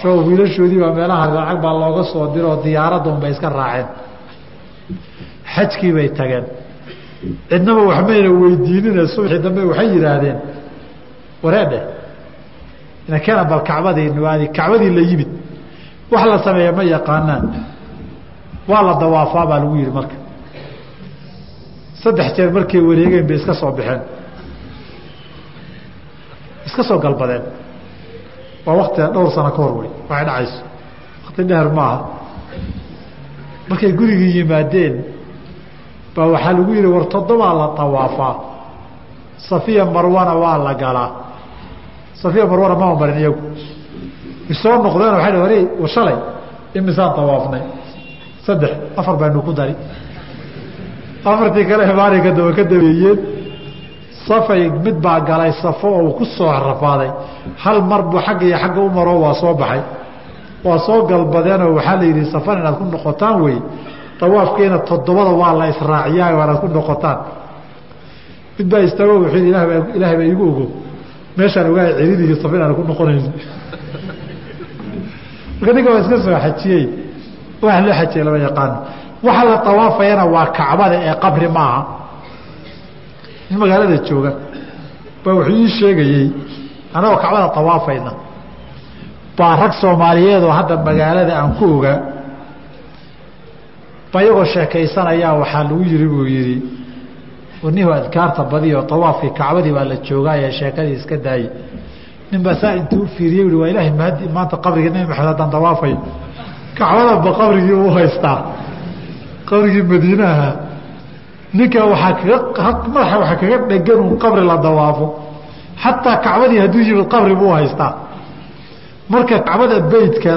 show wiilashoodii baa meelaha lacag baa looga soo diro oo diyaaradda unbay iska raaceen. Xajkii bay tageen. Cidnaba waxmayna weydiinine subaxii dambe waxay yidhaahdeen wareedhe inakeena bal kacbadii niwaadi kacbadii la yimid. Wax la sameeya ma yaqaanaan. Waa la dawaafaa baa lagu yihi marka. Saddex jeer markay wareegeen bay iska soo baxeen iska soo galbadeen waa waktiga dhowr sano ka hor wey waxay dhacayso. Wakti dheer maaha. Markay gurigii yimaadeen baa waxaa lagu yihi war toddobaa la tawaafaa safiya marwana waa la galaa safiya marwana mama marin iyagu. Isoo noqdeen waay wari shalay. Imisaan tawaafnay. Saddex afar baynu ku dari. Afartii kale maalinka daba ka dabeeyeen safay mid baa galay safo oo ku soo rafaaday hal mar buu xagga iyo xagga u maro waa soo baxay. Waa soo galbadeenoo waxaa la yidhi safar inaad ku noqotaan wey. Dawaafkiina toddobada waa la israaciyaa waa inaad ku noqotaan. Mid baa istaago wuxuu yidhi ilaahay baa iigu ogo meeshaan ogaa celidigi safar inaan ku noqonayno marka ninka waa iska soo xajiyey wax loo xajiyey lama yaqaano waxa la tawaafayana waa kacbada ee qabri maaha nin magaalada jooga. Baa wuxuu ii sheegayey annagoo kacbada tawaafayna baa rag soomaaliyeed oo hadda magaalada aan ku ogaa ba iyagoo sheekaysanayaa waxaa lagu yiri buu yidhi nihu adkaarta badiyo tawaafkii kacbadii baa la joogaaye sheekadii iska daayey nin baa saa intuu ufiiriyey waa ilaahay mahadi maanta qabrigii nabi maxamed haddaan dawaafayo kacbadaba qabrigii u haystaa. Qabrigii madiinaha ninka waaa kaga waxaa kaga dhegan un qabri la dawaafo. Xataa kacbadii hadduu yimid qabri buu haystaa. Marka kacbada beytka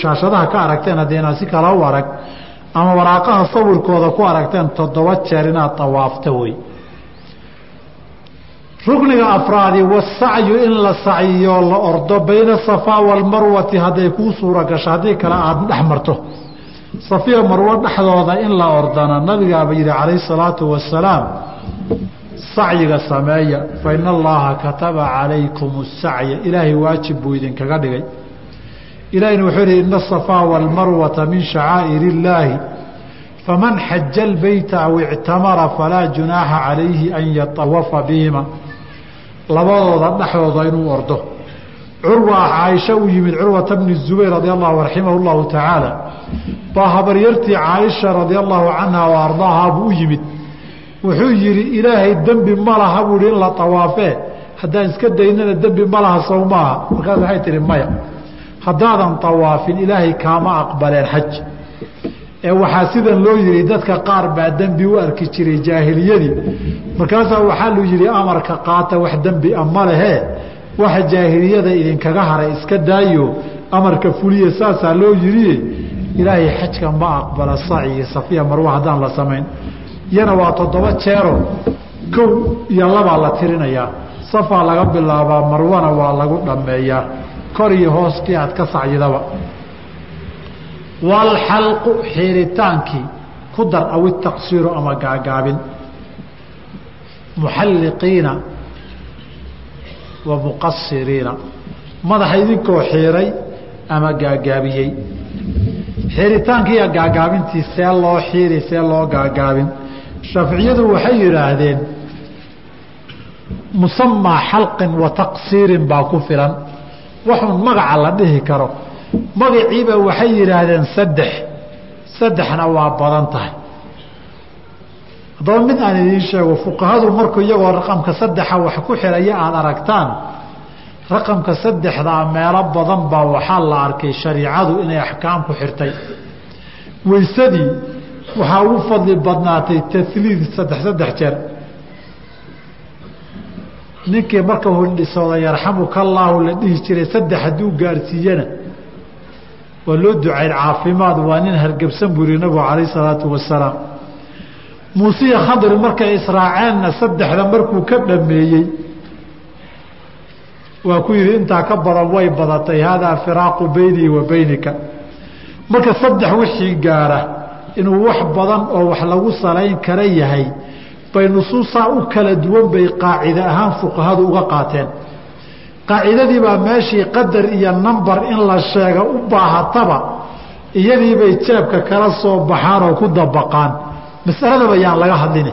shaashadaha ka aragteen haddiina si kala u arag ama waraaqaha sawirkooda ku aragteen toddoba jeer inaad dawaafto wey. Rukniga afraadi wasacyu in la sacyiyo la ordo bayna safaa walmarwati hadday kuu suura haddii kale aada dhex marto safiya marwo dhexdooda in la ordana nabigaaba yihi calayhi salaatu wasalaam sacyiga sameeya fa ina allaha kataba calaykum sacya ilaahay waajib buu idinkaga dhigay. Ilahina wuxuu yihi ina asafaa walmarwata min shacaa'ir illaahi faman xaja albayta aw ictamara falaa junaaxa calayhi an yatawafa bihima. Labadooda dhexdooda inuu ordo. Curwa caaisha u yimid curwata bni zubayr radi allahu raximah llahu tacaala baa habaryartii caaisha radia allahu canha wa ardaahaa buu u yimid. Wuxuu yidhi ilaahay dembi ma laha buu ihi in la tawaafee. Haddaan iska daynana dembi ma laha sow maaha markaas waxay tihi maya haddaadan tawaafin ilaahay kaama aqbaleen xaj. Ee waxaa sidan loo yihi dadka qaar baa dembi u arki jiray jaahiliyadii. Markaasaa waxaa lu yihi amarka qaata wax dembi a ma lehee waxa jaahiliyada idinkaga haray iska daayo. Amarka fuliya saasaa loo yidhi ilaahay xajka ma aqbala saci safiya marwa haddaan la samayn. Iyana waa toddoba jeero kow iyo labaa la tirinayaa. Safaa laga bilaabaa marwana waa lagu dhammeeyaa. Kor iyo hooskii aad ka sacyidaba. Walxalqu xiiritaankii ku dar aw itaqsiiru ama gaagaabin. Muxalliqiina wa muqasiriina madaxa idinkoo xiiray ama gaagaabiyey xiiritaankii iyo gaagaabintii see loo xiiri see loo gaagaabin. Shaaficiyadu waxay yidhaahdeen musamaa xalqin wa taqsiirin baa ku filan. Waxun magaca la dhihi karo. Magaciiba waxay yidhaahdeen saddex saddexna waa badan tahay. Haddaba mid aan idiin sheego fuqahadu markuu iyagoo raqamka saddexa wax ku xiraya aada aragtaan raqamka saddexdaa meelo badan baa waxaa la arkay shariicadu inay axkaam ku xirtay. Weysadii waxaa ugu fadli badnaatay taliid saddex saddex jeer. Ninkii marka hindhisooda yarxamuka allaahu la dhihi jiray saddex hadduu gaarsiiyana waa loo ducayn caafimaad waa nin hargebsan yihi nabigu calayh salaatu wasalaam. Muusiya khadri markay israaceenna saddexda markuu ka dhameeyey waa ku yidhi intaa ka badan way badatay haadaa firaaqu beynii wa beynika marka saddex wixii gaara inuu wax badan oo wax lagu salayn kara yahay bay nusuusaa u kala duwan bay qaacide ahaan fuqahadu uga qaateen. Qaacidadii baa meeshii qadar iyo nambar in la sheega u baahataba iyadiibay jeebka kala soo baxaan oo ku dabaqaan. Masaladaba yaan laga hadline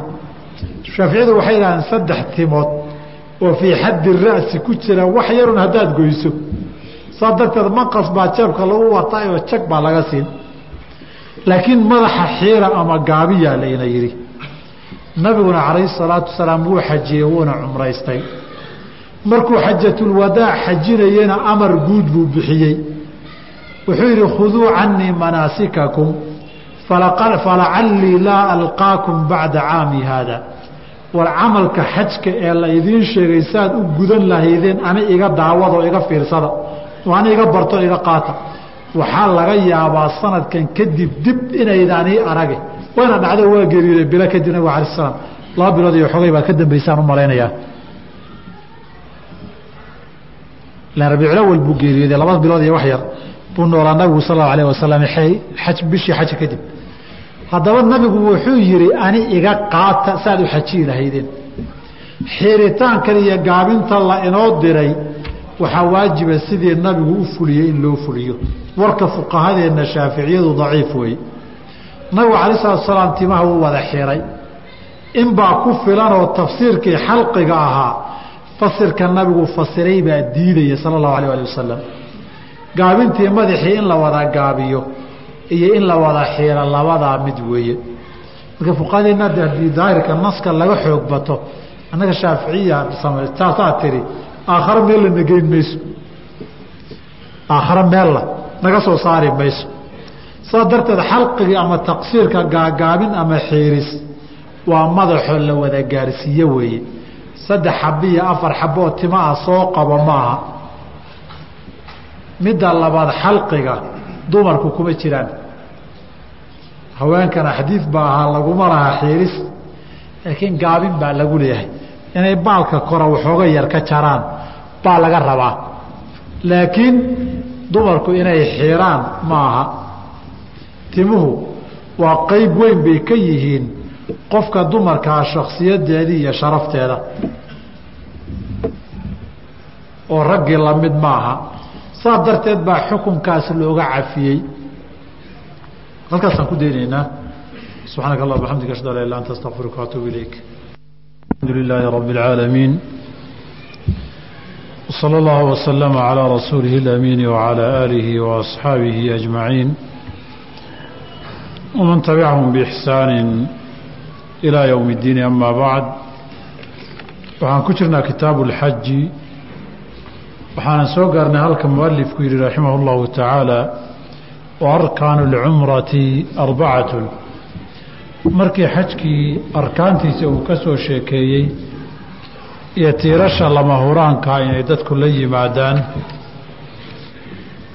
shaaficiyadu waxay idhahdeen saddex timood oo fii xaddi ra'si ku jira wax yarun haddaad goyso. Saa darteed maqas baa jeebka lagu watay oo jag baa laga siin. Laakiin madaxa xiira ama gaabiyaa layna yidhi. Nabiguna calayhi salaatu wasalaam wuu xajiyey wuuna cumraystay. Markuu xajatulwadaac xajinayena amar guud buu bixiyey. Wuxuu yidhi khuduu canii manaasikakum falacallii laa alqaakum bacda caami haada war camalka xajka ee la idiin sheegay saad u gudan lahaydeen ani iga daawado iga fiirsada ani iga barto iga qaata waxaa laga yaabaa sanadkan kadib dib inaydaan ii arage. Wayna dhacdo waa geeriyooday bilo kadib nabig alai slam laba bilood iyo xogay baad ka dambaysaan u malaynayaa. Ilan rabiiclawal buu geeriyooday laba bilood iyo wax yar. Buu noolaa nabigu sal allau alah wasalam aj bishii xaja kadib haddaba nabigu wuxuu yihi ani iga qaata saaad u xajiyi lahaydeen. Xiritaankan iyo gaabinta la inoo diray waxaa waajiba sidii nabigu u fuliyey in loo fuliyo. Warka fuqahadeenna shaaficiyadu daciif weeye nabigu calayi salatu salaam timaha wuu wada xiray inbaa ku filanoo tafsiirkii xalqiga ahaa fasirka nabigu fasiray baa diidaya sala allahu alah ali wasalam gaabintii madaxii in la wada gaabiyo iyo in la wada xiiro labadaa mid weeye. Marka fuqahadeenna de haddii daahirka naska laga xoog bato annaga shaaficiya samay taasaa tiri aakhare meella nageyn mayso. Aakhare meella naga soo saari mayso. Saas darteed xalqigii ama taqsiirka gaagaabin ama xiiris waa madaxoo la wada gaarsiiye weeye. Saddex xabo iyo afar xaboo timaa soo qabo maaha. Midda labaad xalqiga dumarku kuma jiraan. Haweenkana xadiid baa ahaa laguma lahaa xiiris laakiin gaabin baa lagu leeyahay. Inay baalka kora waxooga yar ka jaraan baa laga rabaa. Laakiin dumarku inay xiiraan ma aha. Timuhu waa qeyb weyn bay ka yihiin qofka dumarkaa shaksiyadeedii iyo sharafteeda. Oo raggii la mid maaha saas darteed baa xukunkaas looga cafiyey halkaasaan ku daynaynaa subxaanaka allah bxamdika ashhadu an la ila anta astaqfiruka waatuubu ilayk alxamdu lilaahi rabi اlcaalamiin wslى اllah wslama calىa rasuulihi اlamiin wعalى aalihi waasxaabihi ajmaciin wman tabicahum bixsaani ilaa ywm اddiin ama bacd waxaan ku jirnaa kitaabu اlxaji waxaanan soo gaarnay halka mualifku yihi raximah اllahu tacaala wa arkaanu اlcumrati arbacatun markii xajkii arkaantiisa uu ka soo sheekeeyey iyo tiirasha lama huraankaa inay dadku la yimaadaan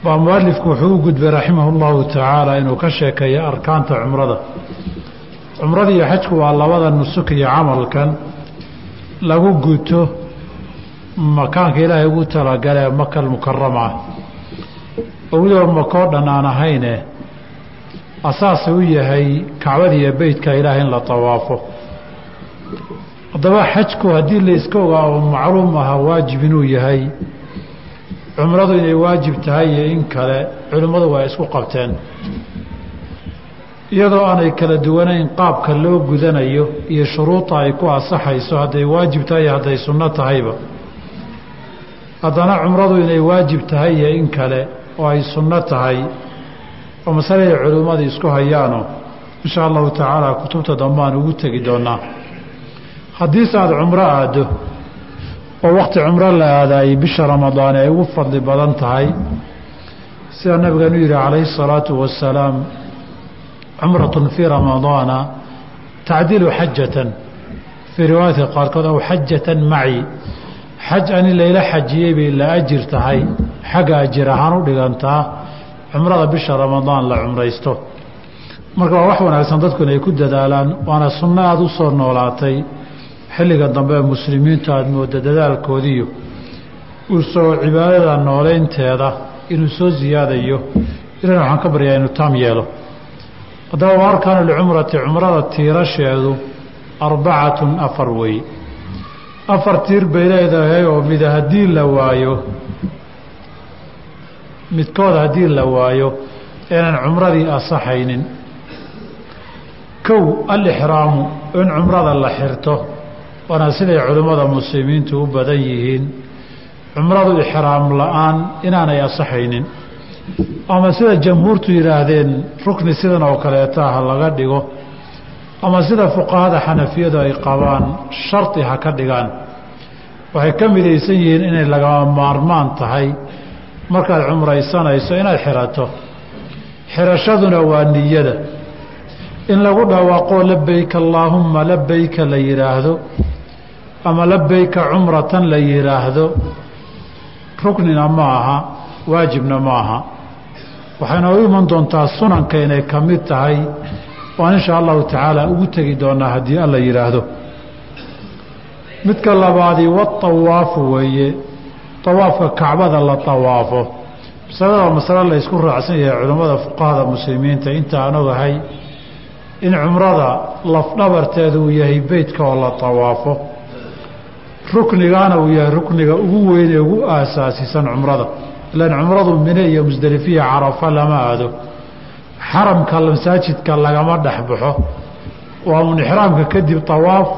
baa mualifku wuxuu u gudbay raximah اllahu tacaala inuu ka sheekeeyo arkaanta cumrada cumrada iyo xajku waa labada nusuk iyo camalkan lagu guto makaanka ilaahay ugu talagalee maka mukarama ah. Oo dhan aan ahayne asaasa u yahay kacbada iyo beytka ilaahay in la tawaafo. Haddaba xajku haddii la iska ogaa oo macluum aha waajib inuu yahay. Cumradu inay waajib tahay iyo in kale culimmadu waa isku qabteen. Iyadoo aanay kala duwanayn qaabka loo gudanayo iyo shuruuda ay ku asaxayso hadday waajib tahay iyo hadday sunno tahayba haddana cumradu inay waajib tahay iyo in kale oo ay sunno tahay oo masaladay culimmadu isku hayaano insha allahu tacaala kutubta dambaan ugu tegi doonaa. Haddiise aada cumro aaddo oo wakti cumro la aadaayey bisha ramadaan ay ugu fadli badan tahay sida nabigeenu yihi calayhi الsalaatu wasalaam cumratun fii ramadaana tacdilu xajatan fii riwaayadka qaarkood aw xajatan maci xaj ani layla xajiyey bay la ajir tahay. Xagga ajir ahaan u dhigantaa cumrada bisha ramadaan la cumraysto. Marka waa wax wanaagsan dadku inay ku dadaalaan waana sunno aada u soo noolaatay. Xilliga dambe ee muslimiintu aada mooda dadaalkoodiiyo. Uu soo cibaadada nooleynteeda inuu soo siyaadayo ilahna waxaan ka baryaa inuu taam yeelo. Haddaba wa arkaanu lcumrati cumrada tiirasheedu arbacatun afar wey afar tiir bay leedahay oo mid haddii la waayo midkood haddii la waayo inaan cumradii asaxaynin kow alixraamu in cumrada la xirto waana siday culimmada muslimiintu u badan yihiin. Cumradu ixraam la'aan inaanay asaxaynin ama sida jamhuurtu yidhaahdeen rukni sidan oo kaleeta ha laga dhigo ama sida fuqahada xanafiyadu ay qabaan shardi ha ka dhigaan. Waxay ka midaysan yihiin inay lagama maarmaan tahay markaad cumraysanayso inaad xirato. Xirashaduna waa niyada. In lagu dhawaaqoo labayka allaahumma labayka la yidhaahdo ama labayka cumratan la yidhaahdo ruknina ma aha waajibna ma aha. Waxayna u iman doontaa sunanka inay ka mid tahay waan inshaa allahu tacaala ugu tegi doonaa haddii alla yidhaahdo midka labaadii watawaafu weeye. Tawaafka kacbada la tawaafo. Masalada waa masalo la ysku raacsan yahay culimmada fuqahada muslimiinta. Inta aan ogahay in cumrada lafdhabarteeda uu yahay beytka oo la tawaafo. Ruknigaana uu yahay rukniga ugu weyn ee ugu aasaasisan cumrada. Ilaan cumradu mine iyo musdelifiya carafa lama aado xaramka masaajidka lagama dhex baxo. Waa un ixraamka kadib tawaaf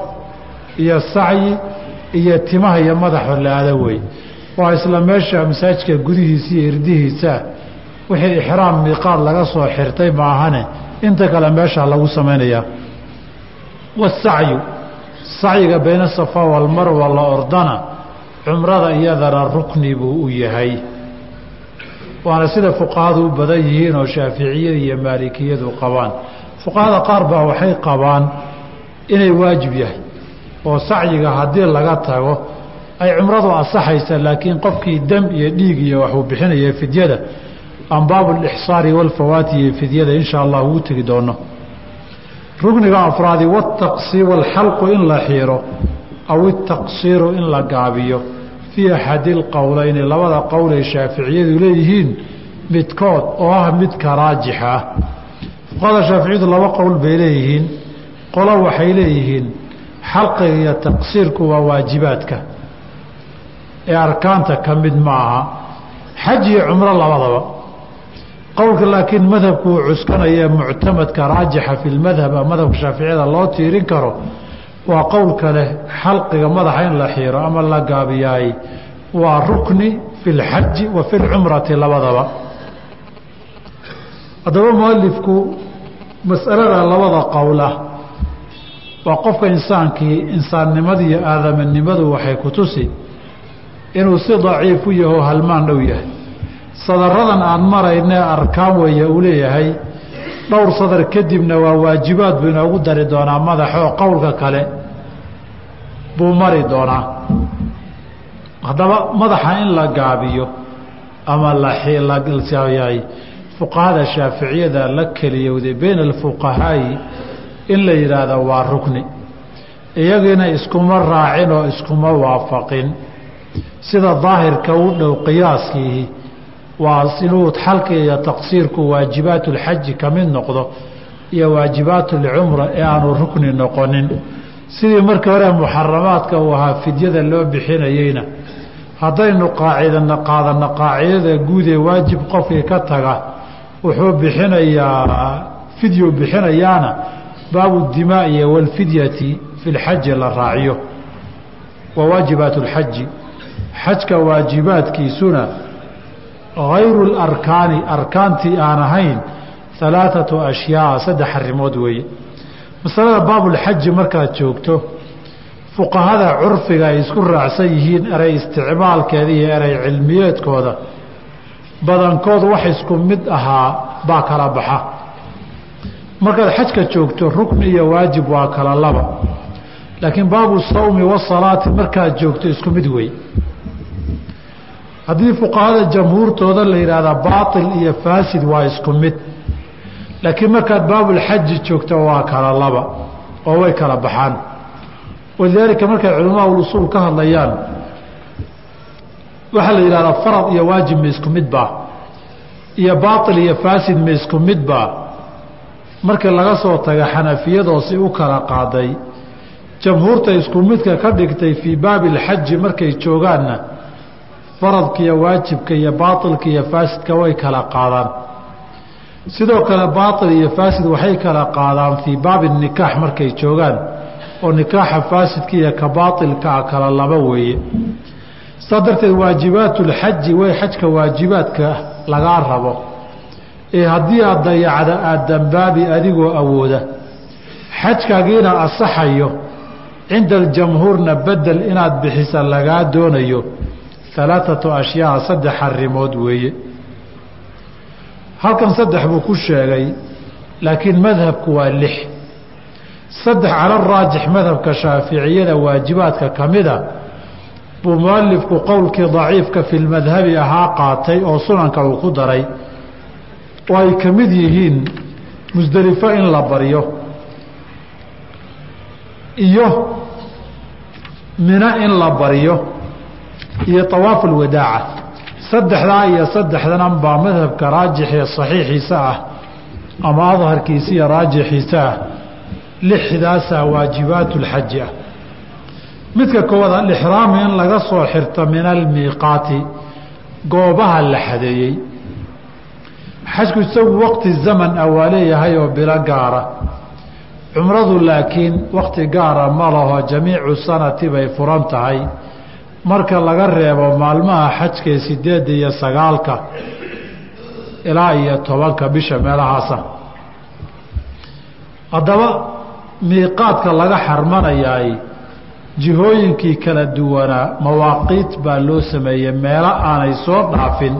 iyo sacyi iyo timaha iyo madaxa la aado wey waa isla meesha masaajidka gudihiisa iyo irdihiisa wixii ixraam miiqaad laga soo xirtay maahane inta kale meeshaa lagu samaynayaa wasacyu sacyiga bayna safa walmarwa la ordana cumrada iyadana rukni buu u yahay waana sida fuqahadu u badan yihiin oo shaaficiyada iyo maalikiyadu qabaan. Fuqahada qaar baa waxay qabaan inay waajib yahay oo sacyiga haddii laga tago ay cumradu asaxaysa laakiin qofkii dam iyo dhiig iyo waxuu bixinaya fidyada aan baabulixsaari walfawaati iyo fidyada insha allah ugu tegi doono. Rukniga afraadi wataqsii walxalqu in la xiiro aw itaqsiiru in la gaabiyo fii axadi lqowleyni labada qowl ay shaaficiyadu leeyihiin midkood oo ah midka raajixa ah. Shaaficiyadu laba qowl bay leeyihiin qolo waxay leeyihiin xalqiga iyo taqsiirku waa waajibaadka. Ee arkaanta ka mid ma aha. Xaj iyo cumro labadaba. Qowlka laakiin madhabku uu cuskanaya muctamadka raajixa fi lmadhab madhabka shaaficiyada loo tiirin karo waa qowlka leh xalqiga madaxa in la xiiro ama la gaabiyaay waa rukni fi lxaji wa fi lcumrati labadaba. Haddaba mualifku masalada labada qowlah waa qofka insaankii insaannimada iyo aadaminimadu waxay ku tusi inuu si daciif u yaho halmaan dhow yahay. Sadaradan aan maraynee arkaan weeye uu leeyahay dhowr sadar kadibna waa waajibaad buu inoogu dari doonaa madaxoo qowlka kale buu mari doonaa. Haddaba madaxa in la gaabiyo ama layahay fuqahada shaaficiyada la keliyowday bayna alfuqahaa'i in la yidhaahdo waa rukni. Iyagiina iskuma raacin oo iskuma waafaqin. Sida daahirka u dhow qiyaaskiihi waa inuu xalki iyo taqsiirku waajibaat اlxaji ka mid noqdo iyo waajibaat اlcumra ee aanu rukni noqonin sidii markii hore muxaramaadka uu ahaa fidyada loo bixinayeyna haddaynu qaacidana qaadana qaacidada guud ee waajib qofkii ka taga wuxuu bixinayaa fidyu bixinayaana baabu dimaa'i walfidyati fi lxaji la raaciyo wa waajibaat اlxaji xajka waajibaadkiisuna hayru اlarkaani arkaantii aan ahayn alaaثatu ashyaa saddex arrimood weeye masalada baabulxaji markaad joogto fuqahada curfiga ay isku raacsan yihiin erey isticmaalkeeda iyo erey cilmiyeedkooda badankood wax isku mid ahaa baa kala baxa markaad xajka joogto rukni iyo waajib waa kala laba laakiin baabu sawmi wasalaati markaad joogto isku mid wey haddii fuqahada jamhuurtooda la yidhaahdaa baail iyo faasid waa isku mid laakiin markaad baabulxaji joogto waa kala laba oo way kala baxaan. Walidaalika markay culamaa usuul ka hadlayaan waxaa la yidhahdaa farad iyo waajib ma isku mid baa iyo baail iyo faasid ma isku mid baa. Markii laga soo taga xanafiyadoosi u kala qaaday jamhuurta isku midka ka dhigtay fii baabi alxaji markay joogaanna faradka iyo waajibka iyo baailka iyo faasidka way kala qaadaan. Sidoo kale baail iyo faasid waxay kala qaadaan fii baabi nikaax markay joogaan oo nikaaxa faasidka iyo ka baailka a kala laba weeye. Saa darteed waajibaatulxaji way xajka waajibaadka lagaa rabo. Ee haddii aad dayacda aada dambaabi adigoo awooda xajkaagiina asaxayo cinda aljamhuurna bedel inaad bixisa lagaa doonayo alaaatu ashyaa saddex arrimood weeye halkan saddex buu ku sheegay laakiin madhabku waa lix saddex cala raajix madhabka shaaficiyada waajibaadka ka mida buu mualifku qowlkii daciifka fi lmadhabi ahaa qaatay oo sunanka uu ku daray oo ay ka mid yihiin musdelifo in la baryo iyo mina in la baryo iyo awaafu lwadaaca saddexdaa iyo saddexdanan baa madhabka raajixee saxiixiisa ah ama adharkiisa iyo raajixiisa ah. Lixdaasaa waajibaat lxaji ah. Midka koowaad alixraami in laga soo xirto min almiiqaati goobaha la xadeeyey. Xajku isagu waqti zaman ah waa leeyahay oo bilo gaara. Cumradu laakiin waqti gaara ma laho jamiicu sanati bay furan tahay marka laga reebo maalmaha xajkee sideedda iyo sagaalka ilaa iyo tobanka bisha meelahaasa. Haddaba miiqaadka laga xarmanayaay jihooyinkii kala duwanaa mawaaqiit baa loo sameeyey meelo aanay soo dhaafin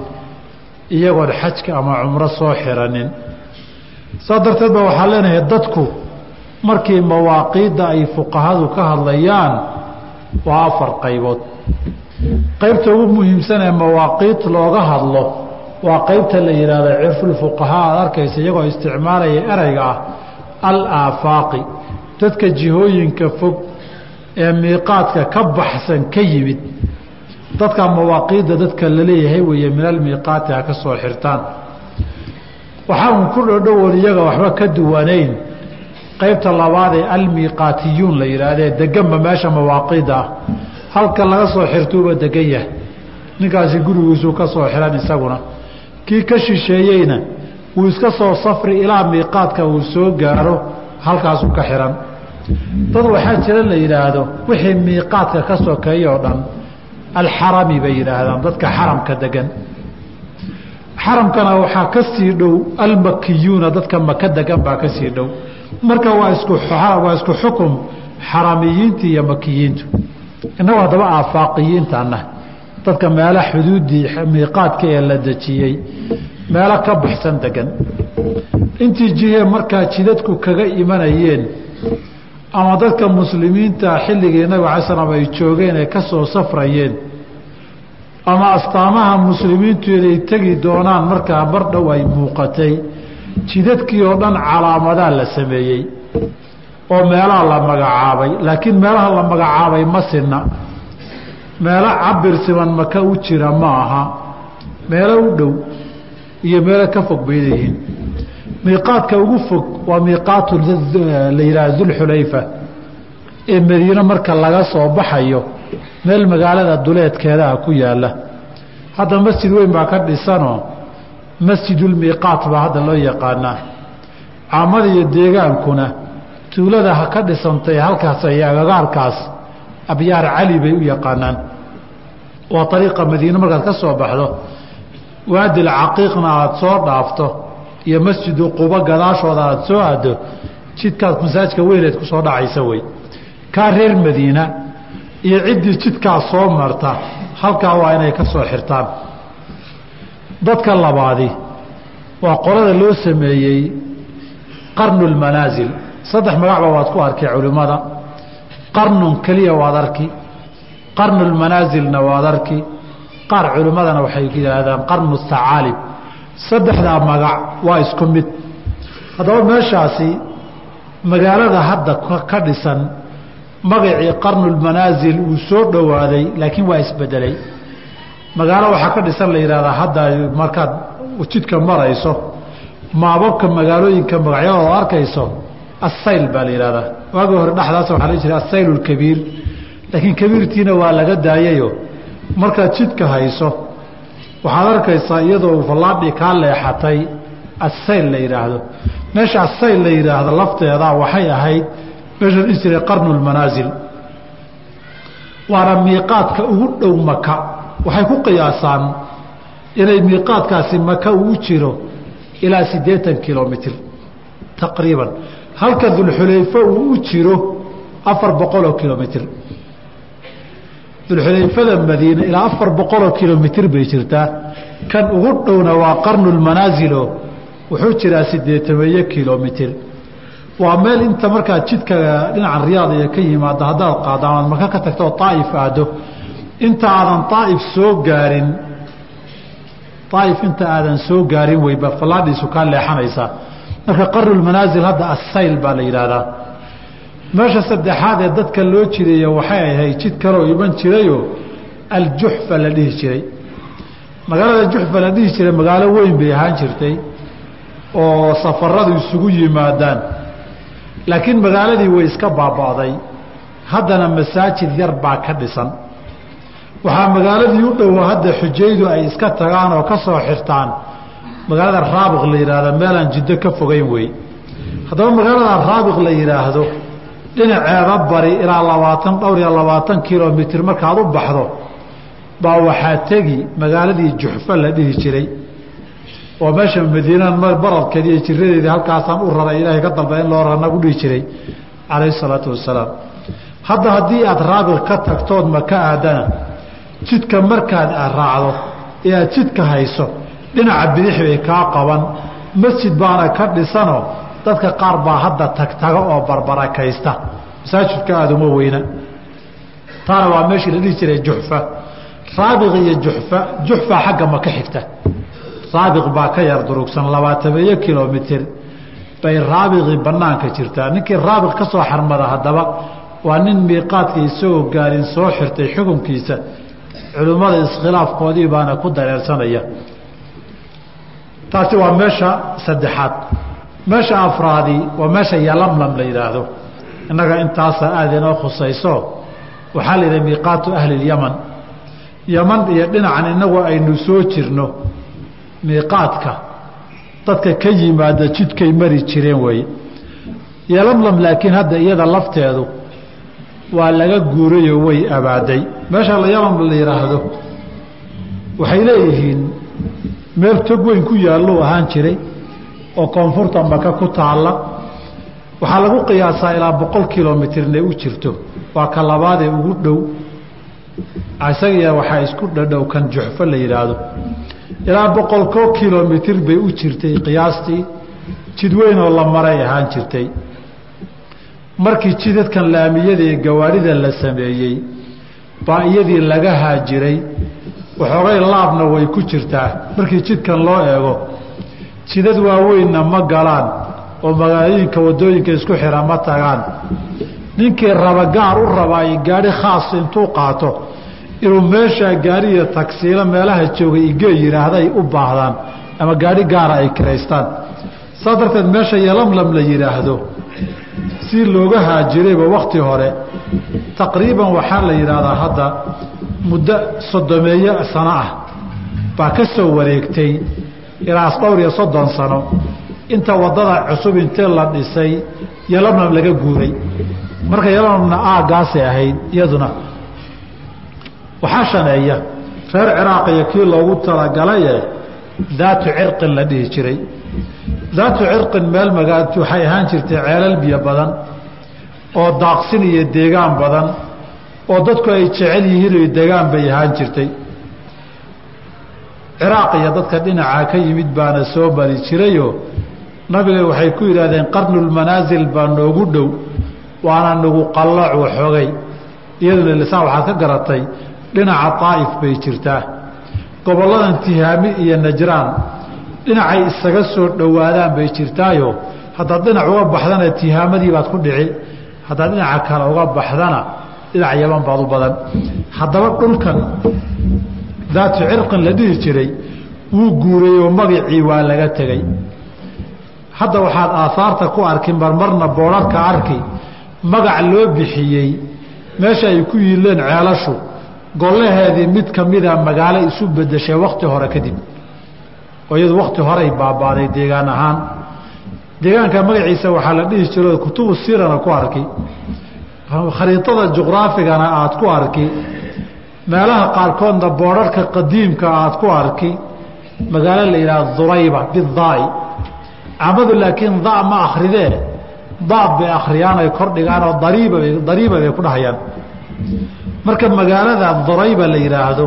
iyagoon xajka ama cumro soo xiranin. Saa darteed ba waxaa leenahay dadku markii mawaaqiidda ay fuqahadu ka hadlayaan waa afar qaybood qaybta ugu muhiimsan ee mawaaqiit looga hadlo waa qaybta la yidhaahdo cirfulfuqahaa aad arkaysa iyagoo isticmaalaya ereyga ah al aafaaqi dadka jihooyinka fog ee miiqaadka ka baxsan ka yimid. Dadka mawaaqiidda dadka la leeyahay weeye min almiiqaati ha ka soo xirtaan. Waxaan ku dhodhowoon iyaga waxba ka duwanayn. Qaybta labaad ee almiiqaatiyuun la yidhaahdee deganba meesha mawaaqiidda ah halka laga soo xirtuuba degan yahay. Ninkaasi gurigiisuu ka soo xiran isaguna. Kii ka shisheeyeyna wuu iska soo safri ilaa miiqaadka uu soo gaaro halkaasuu ka xihan dad waxaa jira la yidhaahdo wixii miiqaadka ka sokeeya oo dhan alxarami bay yidhaahdaan dadka xaramka degan. Xaramkana waxaa ka sii dhow almakiyuuna dadka maka degan baa ka sii dhow. Marka waa isku waa isku xukum xaramiyiinta iyo makiyiintu innagu haddaba aafaaqiyiintaana dadka meelo xuduuddii miiqaadka ee la dejiyey meelo ka baxsan degan intii jihee markaa jidadku kaga imanayeen ama dadka muslimiinta xilligii nabiga alay slam ay joogeen ay ka soo safrayeen ama astaamaha muslimiintu inay tegi doonaan markaa mar dhow ay muuqatay jidadkii oo dhan calaamadaa la sameeyey oo meelaha la magacaabay laakiin meelaha la magacaabay ma sinna. Meelo cabir siman maka u jira ma aha. Meelo u dhow iyo meelo ka fog bay leeyihiin. Miiqaadka ugu fog waa miiqaatu la yidhaha dulxulayfa ee madiine marka laga soo baxayo meel magaalada duleedkeedaa ku yaalla. Hadda masjid weyn baa ka dhisanoo masjidulmiiqaat baa hadda loo yaqaanaa. Caamada iyo deegaankuna tuulada ha ka dhisantay halkaas iyo agagaarkaas abyaar cali bay u yaqaanaan. Waa ariiqa madiine markaad ka soo baxdo. Waadil caqiiqna aada soo dhaafto iyo masjidu quba gadaashooda aada soo aado jidkaas masaajka weyneed ku soo dhacaysa wey. Kaa reer madiina iyo ciddii jidkaas soo marta halkaa waa inay ka soo xirtaan. Dadka labaadi waa qolada loo sameeyey qarnu lmanaasil saddex magacba waad ku arkay culimmada. Qarnun keliya waad arki. Qarnu lmanaasilna waad arki. Qaar culimmadana waxay yidhaahdaan qarnu thacaalib saddexdaa magac waa isku mid. Haddaba meeshaasi magaalada hadda ka dhisan magacii qarnulmanaasil uu soo dhowaaday laakiin waa isbedelay. Magaalo waxaa ka dhisan la yidhahdaa hadda markaad jidka marayso maababka magaalooyinka magacyadooda arkayso assayl baa la yidhahdaa waagii hore dhexdaas waxaa la jira asayl lkabiir laakiin kabiirtiina waa laga daayayo. Markaad jidka hayso waxaad arkaysaa iyadoo fallaadhii kaa leexatay asayl la yidhaahdo. Meesha asayl la yidhaahdo lafteeda waxay ahayd meesha jiray qarnu lmanaasil waana miiqaadka ugu dhow maka waxay ku qiyaasaan inay miiqaadkaasi maka uu jiro ilaa siddeetan kilomitr taqriiban halka dulxulayfo uu u jiro afar boqoloo kilomitr dulxulayfada madiine ilaa afar boqoloo kilomitr bay jirtaa kan ugu dhowna waa qarnulmanaasilo wuxuu jiraa siddeetameeyo kilomitr waa meel inta markaad jidka dhinacan riyaad iyo ka yimaado haddaad qaado amaad maka ka tagto oo aa'if aado. Inta aadan aa'if soo gaarin aa'if inta aadan soo gaarin weyba fallaadhiisu kaa leexanaysaa marka qarnulmanaasil hadda assayl baa la yidhaahdaa. Meesha saddexaad ee dadka loo jireeya waxay ahayd jid kaloo iman jirayoo aljuxfa la dhihi jiray. Magaalada juxfa la dhihi jiray magaalo weyn bay ahaan jirtay oo safaradu isugu yimaadaan. Laakiin magaaladii way iska baaba'day. Haddana masaajid yar baa ka dhisan. Waxaa magaaladii u dhowo hadda xujaydu ay iska tagaan oo ka soo xirtaan magaalada raabiq la yidhaahdo meelaan jiddo ka fogeyn wey haddaba magaalada raabiq la yidhaahdo dhinaceeda bari ilaa labaatan dhowr iyo labaatan kilomitr markaad u baxdo baa waxaa tegi magaaladii juxfa la dhihi jiray. Oo meesha madiinan baradkeedi iyo jiradeedii halkaasaan u raray ilaahay ka dalba in loo ranagu dhihi jiray calayhi salaatu wasalaam hadda haddii aad raabiq ka tagtood maka aadana jidka markaad raacdo ee aad jidka hayso dhinaca bidix bay kaa qaban. Masjid baana ka dhisanoo dadka qaar baa hadda tagtaga oo barbarakaysta. Masaajidka aada uma weyna. Taana waa meeshii la dhihi jiray juxfa. Raabiq iyo juxfa juxfa xagga maka xigta. Raabiq baa ka yar durugsan labaatameeyo kilomitr bay raabiqii banaanka jirtaa. Ninkii raabiq ka soo xarmada haddaba waa nin miiqaadka isagoo gaarin soo xirtay xukunkiisa. Culimmada iskhilaafkoodii baana ku dareersanaya taasi waa meesha saddexaad. Meesha afraadi waa meesha yalamlam la yidhaahdo. Innaga intaasa aada inoo khusayso waxaa la yidhaha miiqaatu ahli lyaman yaman iyo dhinacan inagu aynu soo jirno miiqaadka. Dadka ka yimaada jidkay mari jireen weeye yalamlam laakiin hadda iyada lafteedu waa laga guurayoo way abaaday. Meesha yalam la yidhaahdo waxay leeyihiin meel tog weyn ku yaallou ahaan jiray oo koonfurta maka ku taalla waxaa lagu qiyaasaa ilaa boqol kilomitr inay u jirto. Waa ka labaadee ugu dhow. Isagiya waxaa isku dhadhow kan juxfo la yidhaahdo ilaa boqolkoo kilomitr bay u jirtay qiyaastii. Jid weyn oo la maray ahaan jirtay. Markii jidadkan laamiyada ee gawaarida la sameeyey baa iyadii laga haajiray waxoogay laabna way ku jirtaa. Markii jidkan loo eego jidad waaweynna ma galaan oo magaalooyinka waddooyinka isku xira ma tagaan. Ninkii raba gaar u rabaayo gaadhi khaas intuu qaato inuu meeshaa gaariya tagsiilo meelaha joogay igee yidhaahday u baahdaan ama gaadhi gaara ay kiraystaan. Saas darteed meesha yalamlam la yidhaahdo si looga haajirayba wakti hore. Taqriiban waxaa la yidhaahdaa hadda muddo soddomeeyo sano ah baa ka soo wareegtay ilaas dhowr iyo soddon sano. Inta waddada cusub intee la dhisay yalamlam laga guuray. Marka yalamlamna aagaasay ahayd iyaduna. Waxaa shaneeya reer ciraaq iyo kii loogu talagalaye daatu cirqin la dhihi jiray daatu cirqin meel magaa waxay ahaan jirtay ceelal biyo badan oo daaqsin iyo deegaan badan oo dadku ay jecel yihiin oy degaan bay ahaan jirtay. Ciraaq iyo dadka dhinacaa ka yimid baana soo bari jirayoo nabiga waxay ku yidhahdeen qarnulmanaasil baa noogu dhow waana nagu qallooc waxoogay iyaduna lisaan waxaad ka garatay dhinaca daa'if bay jirtaa. Gobolladan tihaami iyo najraan dhinacay isaga soo dhowaadaan bay jirtaayo. Haddaad dhinac uga baxdana tihaamadii baad ku dhici. Haddaad dhinaca kale uga baxdana dhinac yaman baad u badan. Haddaba dhulkan daatu cirqin la dhihi jiray wuu guuray oo magacii waa laga tegey. Hadda waxaad aahaarta ku arki marmarna boodharka arki magac loo bixiyey meesha ay ku yiileen ceelashu gollaheedii mid ka mida magaalo isu bedeshay wakti hore kadib oo iyadu wakti horey baabaaday deegaan ahaan. Deegaanka magaciisa waxaa la dhihi jiro kutubu sirana ku arki khariidada juqraafigana aad ku arki meelaha qaarkoodna boodharka qadiimka aad ku arki magaalo la yidhaha durayba bidaai camadu laakiin da ma akridee daab bay akhriyaan ay kor dhigaan oo dariiba bay ku dhahayaan. Marka magaalada durayba la yidhaahdo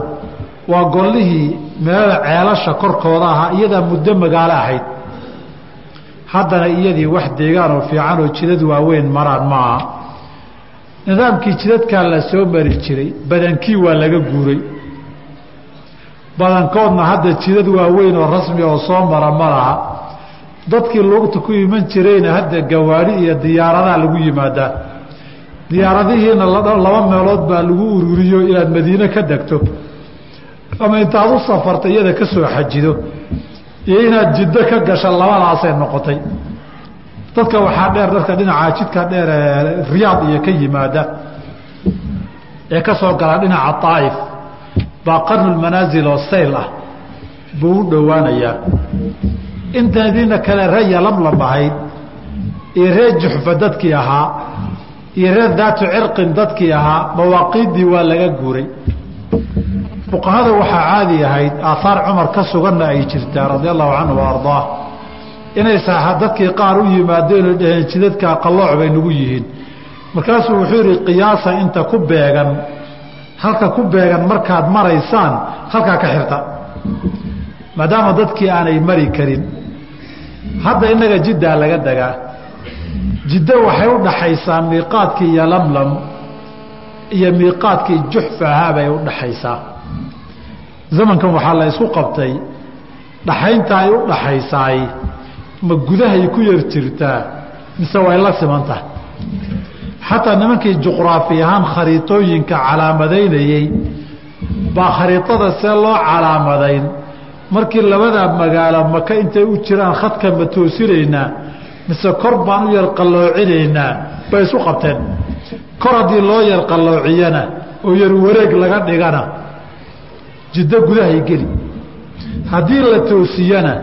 waa gollihii meelada ceelasha korkooda ahaa iyadaa muddo magaalo ahayd. Haddana iyadii wax deegaan oo fiican oo jidad waaweyn maraan maaha. Nidaamkii jidadkaa la soo mari jiray badankii waa laga guuray. Badankoodna hadda jidad waaweyn oo rasmi oo soo mara ma laha. Dadkii lugta ku iman jirayna hadda gawaadhi iyo diyaaradaa lagu yimaadaa. Diyaaradihiina laba meelood baa lagu ururiyo inaad madiine ka degto ama intaad u safarta iyada ka soo xajido iyo inaad jiddo ka gasha labadaasay noqotay. Dadka waxaa dheer dadka dhinaca jidka dheer ee riyaad iyo ka yimaada ee ka soo gala dhinaca aa'if baa qarnulmanaasil oo sayl ah buu u dhowaanayaa intaadiina kale reeya lamlam ahayd iyo reer juxfa dadkii ahaa iyo reer daatu cirqin dadkii ahaa mawaaqiiddii waa laga guuray fuqahada waxaa caadi ahayd aahaar cumar ka suganna ay jirtaa radia allahu canhu wa ardaah. Inay saaxa dadkii qaar u yimaadeen oo dhaheen jidadkaa qallooc bay nagu yihiin. Markaasuu wuxuu yidhi qiyaasa inta ku beegan halka ku beegan markaad maraysaan halkaa ka xirta. Maadaama dadkii aanay mari karin. Hadda innaga jiddaa laga degaa jiddo waxay u dhaxaysaa miiqaadkii iyo lamlam iyo miiqaadkii juxfa ahaa bay u dhaxaysaa zamankan waxaa la isku qabtay dhaxaynta ay u dhaxaysaay ma gudahay ku yar jirtaa mise way la siman tahay xataa nimankii juqraafi ahaan khariitooyinka calaamadaynayey baa khariitada see loo calaamadayn. Markii labada magaalo maka intay u jiraan khadka ma toosinaynaa mise kor baan u yar qalloocinaynaa bay isu qabteen. Kor haddii loo yar qalloociyana oo yar wareeg laga dhigana jiddo gudahay geli. Haddii la toosiyana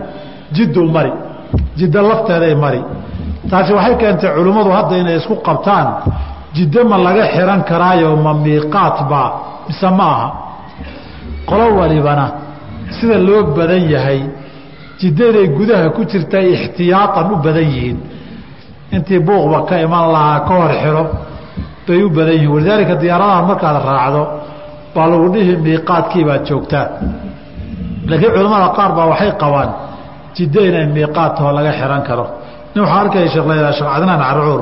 jidduu mari. Jiddo lafteeday mari. Taasi waxay keentay culimmadu hadda inay isku qabtaan jiddo ma laga xihan karaayo ma miiqaatbaa mise ma aha. Qolo walibana sida loo badan yahay jiddo inay gudaha ku jirtay ixtiyaatan u badan yihiin. Intii buuqba ka iman lahaa ka hor xiro bay u badan yihiin. Walidaalika diyaaradaha markaad raacdo baa lagu dhihi miiqaadkii baad joogtaa laakiin culimmada qaar baa waxay qabaan jiddo inay miiqaadtaho laga xihan karo. Nin waxaa arkaya sheekh la yihah sheekh cadnaan carcuur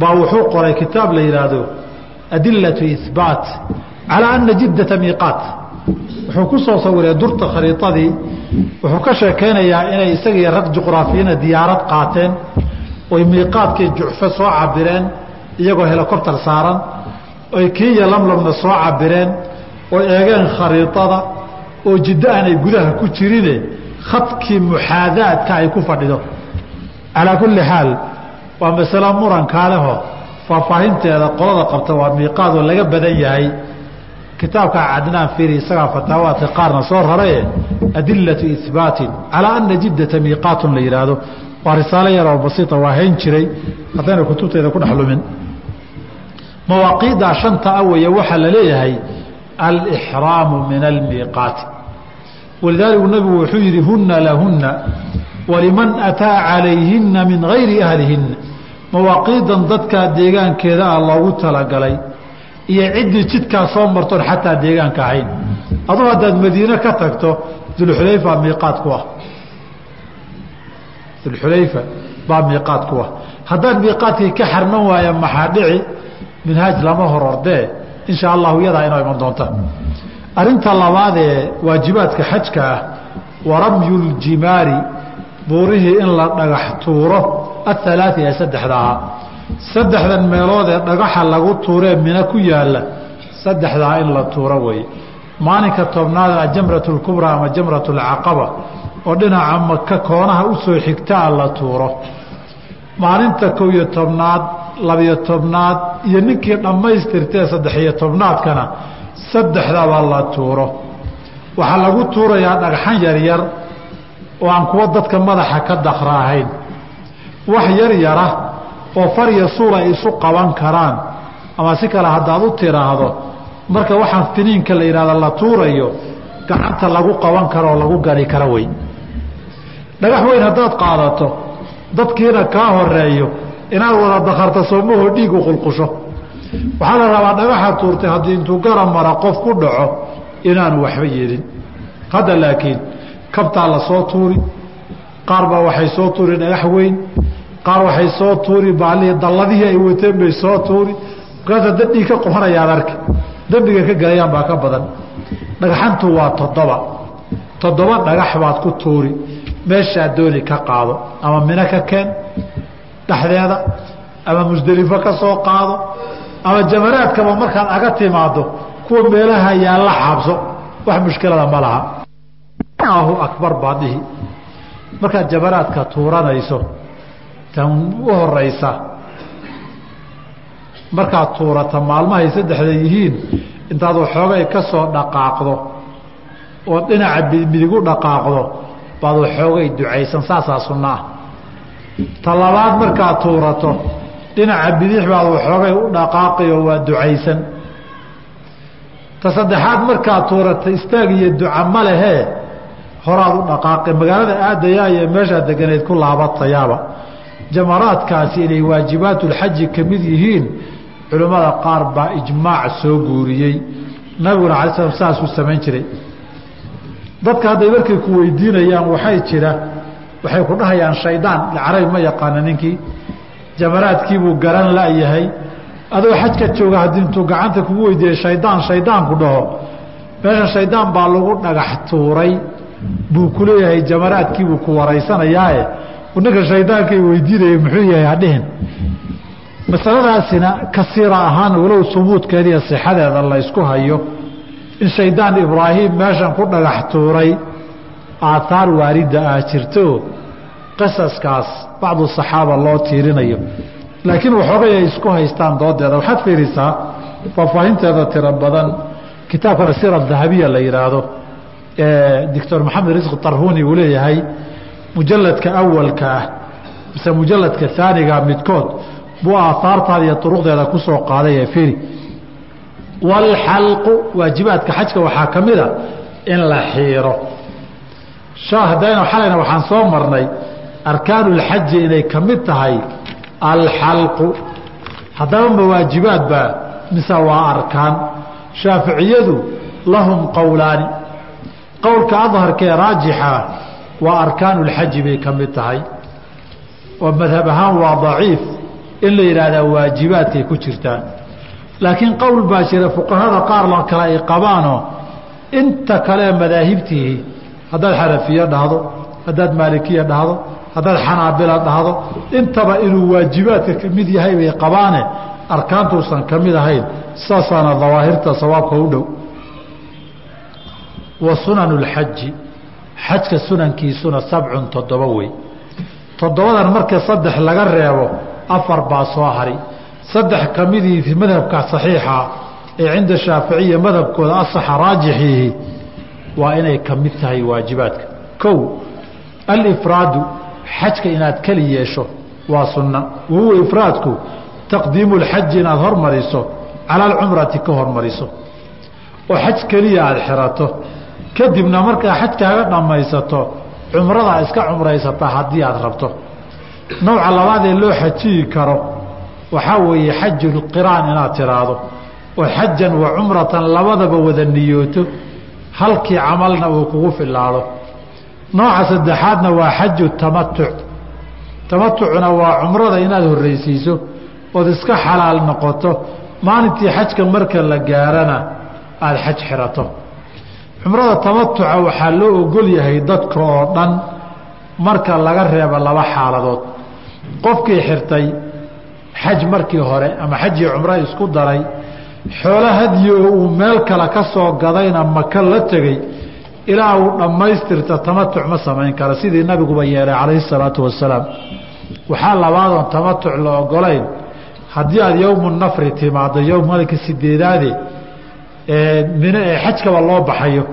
baa wuxuu qoray kitaab la yidhaahdo adilatu ihbaat calaa ana jiddata miiqaat wuxuu ku soo sawiray durta khariidadii wuxuu ka sheekaynayaa inay isagii rag juqraafiyana diyaarad qaateen oy miiqaadkii jucfo soo cabireen iyagoo helicobter saaran oy kiiya lamlamna soo cabireen oy eegeen khariidada oo jiddo aanay gudaha ku jirine khadkii muxaadaadka ay ku fadhido. Calaa kulli xaal waa masalo murankaa leho faahfaahinteeda qolada qabta waa miiqaadoo laga badan yahay. Kitaabka cadnaan fiiri isagaa fataawaadka qaarna soo raraye adilatu ihbaatin calaa ana jiddata miiqaatun la yidhaahdo waa risaalo yaroo basiita waa hayn jiray. Haddayna kutubteeda ku dhex lumin mawaaqiiddaa shanta a weeye waxaa la leeyahay alixraamu min almiiqaati. Walidaalika nabigu wuxuu yidhi hunna lahunna waliman ataa calayhinna min gayri ahlihinna. Mawaaqiidan dadkaa deegaankeeda ah loogu talagalay iyo ciddii jidkaa soo martoon xataa deegaanka ahayn. Aduu haddaad madiine ka tagto dulxulayfa miiqaad ku ah. Dulxulayfa baa miiqaad ku ah. Haddaan miiqaadkii ka xarman waaya maxaa dhici minhaaj lama hor ordee insha allahu iyadaa inoo iman doonta. Arrinta labaadee waajibaadka xajka ah wa ramyuljimaari buurihii in la dhagax tuuro. Athalaati ee saddexda ahaa saddexdan meelood ee dhagaxa lagu tuuree mina ku yaalla saddexdaa in la tuuro weeye maalinka tobnaada jamratulkubraa ama jamratulcaqaba oo dhinaca maka koonaha u soo xigtaa la tuuro. Maalinta kow iyo tobnaad labiyo tobnaad iyo ninkii dhammaystirtee saddexiyo tobnaadkana saddexdaba la tuuro. Waxaa lagu tuurayaa dhagxan yaryar oo aan kuwa dadka madaxa ka dakra ahayn. Wax yar yara oo farya suul ay isu qaban karaan. Ama si kale haddaad u tiraahdo marka waxaan finiinka la yidhahda la tuurayo gacanta lagu qaban karo oo lagu gani karo wey dhagax weyn haddaad qaadato dadkiina kaa horeeyo inaad wada dakarta soomaho dhiigu qulqusho. Waxaa la rabaa dhagaxa tuurtay haddii intuu gara mara qof ku dhaco inaanu waxba yeelin. Hadda laakiin kabtaa la tuuri. Qaar baa waxay soo tuuri dhagax weyn. Qaar waxay soo tuuri baalihii dalladihii ay wateen bay soo tuuri. Markaasa dadhii ka qohanayaan arki. Dembiga ka galayaan baa ka badan. Dhagaxantu waa toddoba. Toddoba dhagax baad ku tuuri. Meeshaa dooni ka qaado ama mino ka keen dhexdeeda ama musdelifo ka soo qaado ama jamaraadkaba markaad aga timaado kuwa meelaha yaalla xaabso wax mushkilada ma laha. Allahu akbar baad dhihi. Markaad jamaraadka tuuranayso tan u horeysa markaad tuurata maalmahay saddexda yihiin intaad waxoogay ka soo dhaqaaqdo oo dhinaca midigu dhaqaaqdo baad waxoogay ducaysan saasaa sunno ah ta labaad markaad tuurato dhinaca bidix baad waxoogay u dhaqaaqayo waa ducaysan. Ta saddexaad markaad tuurata istaag iyo duca ma lehee horaad u dhaqaaqay. Magaalada aadayaa iyo meeshaad deganayd ku laabatayaaba jamaraadkaasi inay waajibaatulxaji ka mid yihiin culimmada qaar baa ijmaac soo guuriyey. Nabiguna alay slam saasuu samayn jiray. Dadka hadday markay ku weydiinayaan waxay jira waxay ku dhahayaan shaydaan. Carabi ma yaqaana ninkii. Jamaraadkiibuu garan layahay adoo xajka jooga haddii intuu gacanta kugu weydiiyey shaydaan shaydaanku dhaho. Meesha shaydaan baa lagu dhagax tuuray. Buu ku leeyahay jamaraadkiibuu ku waraysanayaae ninka shaydaankay weydiinaya muxuu yahay hadhihin masaladaasina kasiira ahaan walow subuudkeeda iyo sixadeeda la hayo. In shaydaan ibraahim meeshan ku dhagax tuuray aathaar waarida ah jirto qisaskaas bacdu saxaaba loo tiirinayo. Laakiin waxoogay ay isku haystaan doodeeda. Waxaad fiirisaa faahfaahinteeda tiro badan kitaabkan asira dahabiya la yidhaahdo ee doctor maxamed risqi tarhuni uu leeyahay mujaladka awalka ah mise mujaladka aaniga midkood buu aahaartaada iyo uruqdeeda ku soo qaaday ee firi waalxalqu waajibaadka xajka waxaa ka mida in la xiiro hadayna xalayna waxaan soo marnay arkaanulxaji inay ka mid tahay alxalqu haddaba ma waajibaad baa mise waa arkaan. Shaaficiyadu lahum qowlaani qowlka adharkee raajixa waa arkaanulxaji bay ka mid tahay. Oo madhab ahaan waa daciif in la yidhaahdaa waajibaadkay ku jirtaan. Laakiin qowl baa jira fuqahada qaar la kale ay qabaanoo inta kale madaahibtihi haddaad xanafiye dhahdo haddaad maalikiya dhahdo haddaad xanaabila dhahdo intaba inuu waajibaadka ka mid yahay bay qabaane arkaantuusan ka mid ahayn saasaana dawaahirta sawaabka u dhow. Wa sunanu lxaji xajka sunankiisuna sabcun toddoba wey. Toddobadan marka saddex laga reebo afar baa soo hari. Saddex ka midii madhabka saxiixa ee cinda shaaficiya madhabkooda asaxa raajixiihi waa inay ka mid tahay waajibaadka. Kow alifraadu xajka inaad keli yeesho waa sunna. Wahuwa ifraadku taqdiimu lxaji inaad hormariso cala alcumrati ka hormariso. Oo xaj keliya aada xirato. Kadibna markaa xajkaaga dhammaysato cumradaa iska cumraysata haddii aad rabto. Nooca labaadee loo xajiyi karo waxaa weeye xajulqiraan inaad tiraahdo. Oo xajan wa cumratan labadaba wada niyooto halkii camalna uu kugu filaado nooca saddexaadna waa xaju tamatuc tamatucna waa cumrada inaad horreysiiso ood iska xalaal noqoto maalintii xajka marka la gaarana aada xaj xirato. Cumrada tamatuca waxaa loo ogol yahay dadka oo dhan marka laga reebo laba xaaladood. Qofkii xirtay xaj markii hore ama xajii cumro isku daray xoolo hadyi oo uu meel kale ka soo gadayna maka la tegey ilaa uu dhammaystirta tamatuc ma samayn kara sidii nabiguba yeelay calayhi salaatu wasalaam. Waxaa labaadoon tamatuc la ogolayn haddii aad yowmu nafri timaado yowm maalinka sideedaade mine ee xajkaba loo baxayo.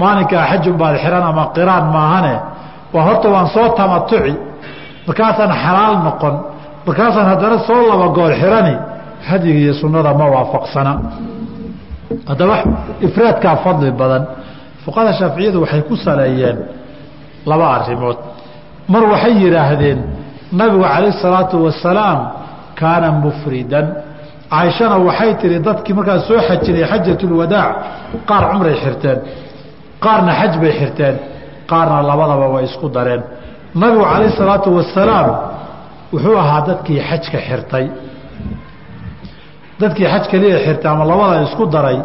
Maalinkaa xajunbaad xihan ama qiraan maahane. Waa horta waan soo tamatuci. Markaasaan xalaal noqon. Markaasaan haddana soo laba gool xihani hadiga iyo sunnada ma waafaqsana. Haddaba ifraadkaa fadli badan fuqahada shaaficiyadu waxay ku saleeyeen laba arrimood. Mar waxay yidhaahdeen nabigu calayh salaatu wasalaam kaana mufridan. Caaishana waxay tihi dadkii markaa soo xajinay xajatulwadaac qaar cumray xirteen qaarna xaj bay xirteen qaarna labadaba way isku dareen. Nabigu calayh salaatu wasalaam wuxuu ahaa dadkii xajka xirtay dadkii xaj keliya xirtay ama labada isku daray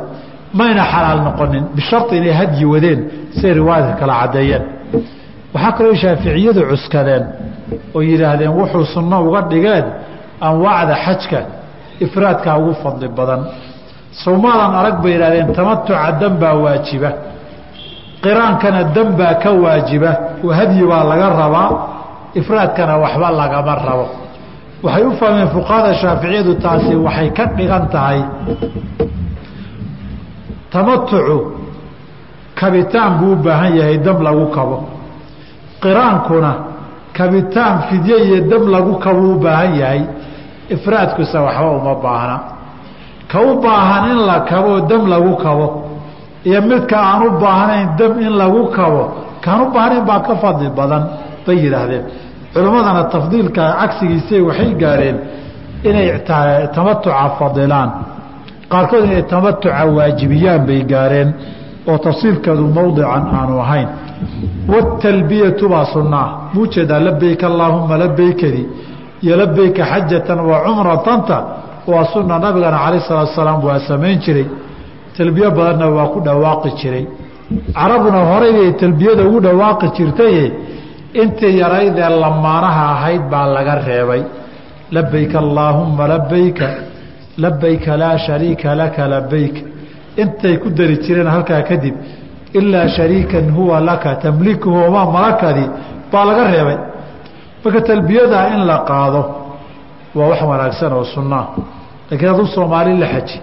mayna xalaal noqonin. Bishari inay hadyi wadeen siay riwaayadka kala caddeeyeen. Waxaa kaloo shaaficiyadu cuskadeen oo yidhaahdeen wuxuu sunno uga dhigeen anwaacda xajka ifraadkaa ugu fadli badan. Sawmaadan arag bay yidhahdeen tamatuca dan baa waajiba. Qiraankana dan baa ka waajiba. Oo hadyi baa laga rabaa ifraadkana waxba lagama rabo waxay u fahmeen fuqahada shaaficiyadu taasi waxay ka dhigan tahay tamatucu kabitaan buu u baahan yahay dam lagu kabo. Qiraankuna kabitaan fidye iyo dam lagu kabuu u baahan yahay. Ifraadkuse waxba uma baahna. Ka u baahan in la kaboo dam lagu kabo. Iyo midka aan u baahnayn dam in lagu kabo kaan u baahnayn baa ka fadli badan bay yidhaahdeen culimmadana tafdiilka cagsigiisa waxay gaareen inay tamatuca fadilaan. Qaarkood inay tamatuca waajibiyaan bay gaareen oo tafsiilkeedu mawdican aanu ahayn. Watalbiyatu baa sunnaa muu jeedaa labayk allaahuma labaykadi iyo labayka xajatan wa cumratanta waa sunna nabigana calayh salaatu salaam waa samayn jiray. Talbiyo badanna waa ku dhawaaqi jiray. Carabuna horeybay talbiyada ugu dhawaaqi jirtaye intii yaraydee lamaanaha ahayd baa laga reebay. Labayk allaahumma labayka labayka laa shariika laka labayk intay ku dari jireen halkaa kadib ilaa shariikan huwa laka tamlikuhu wamaa malakadi baa laga reebay. Marka talbiyadaa in la qaado waa wax wanaagsan oo sunnaa laakiin hadduu soomaali la xaji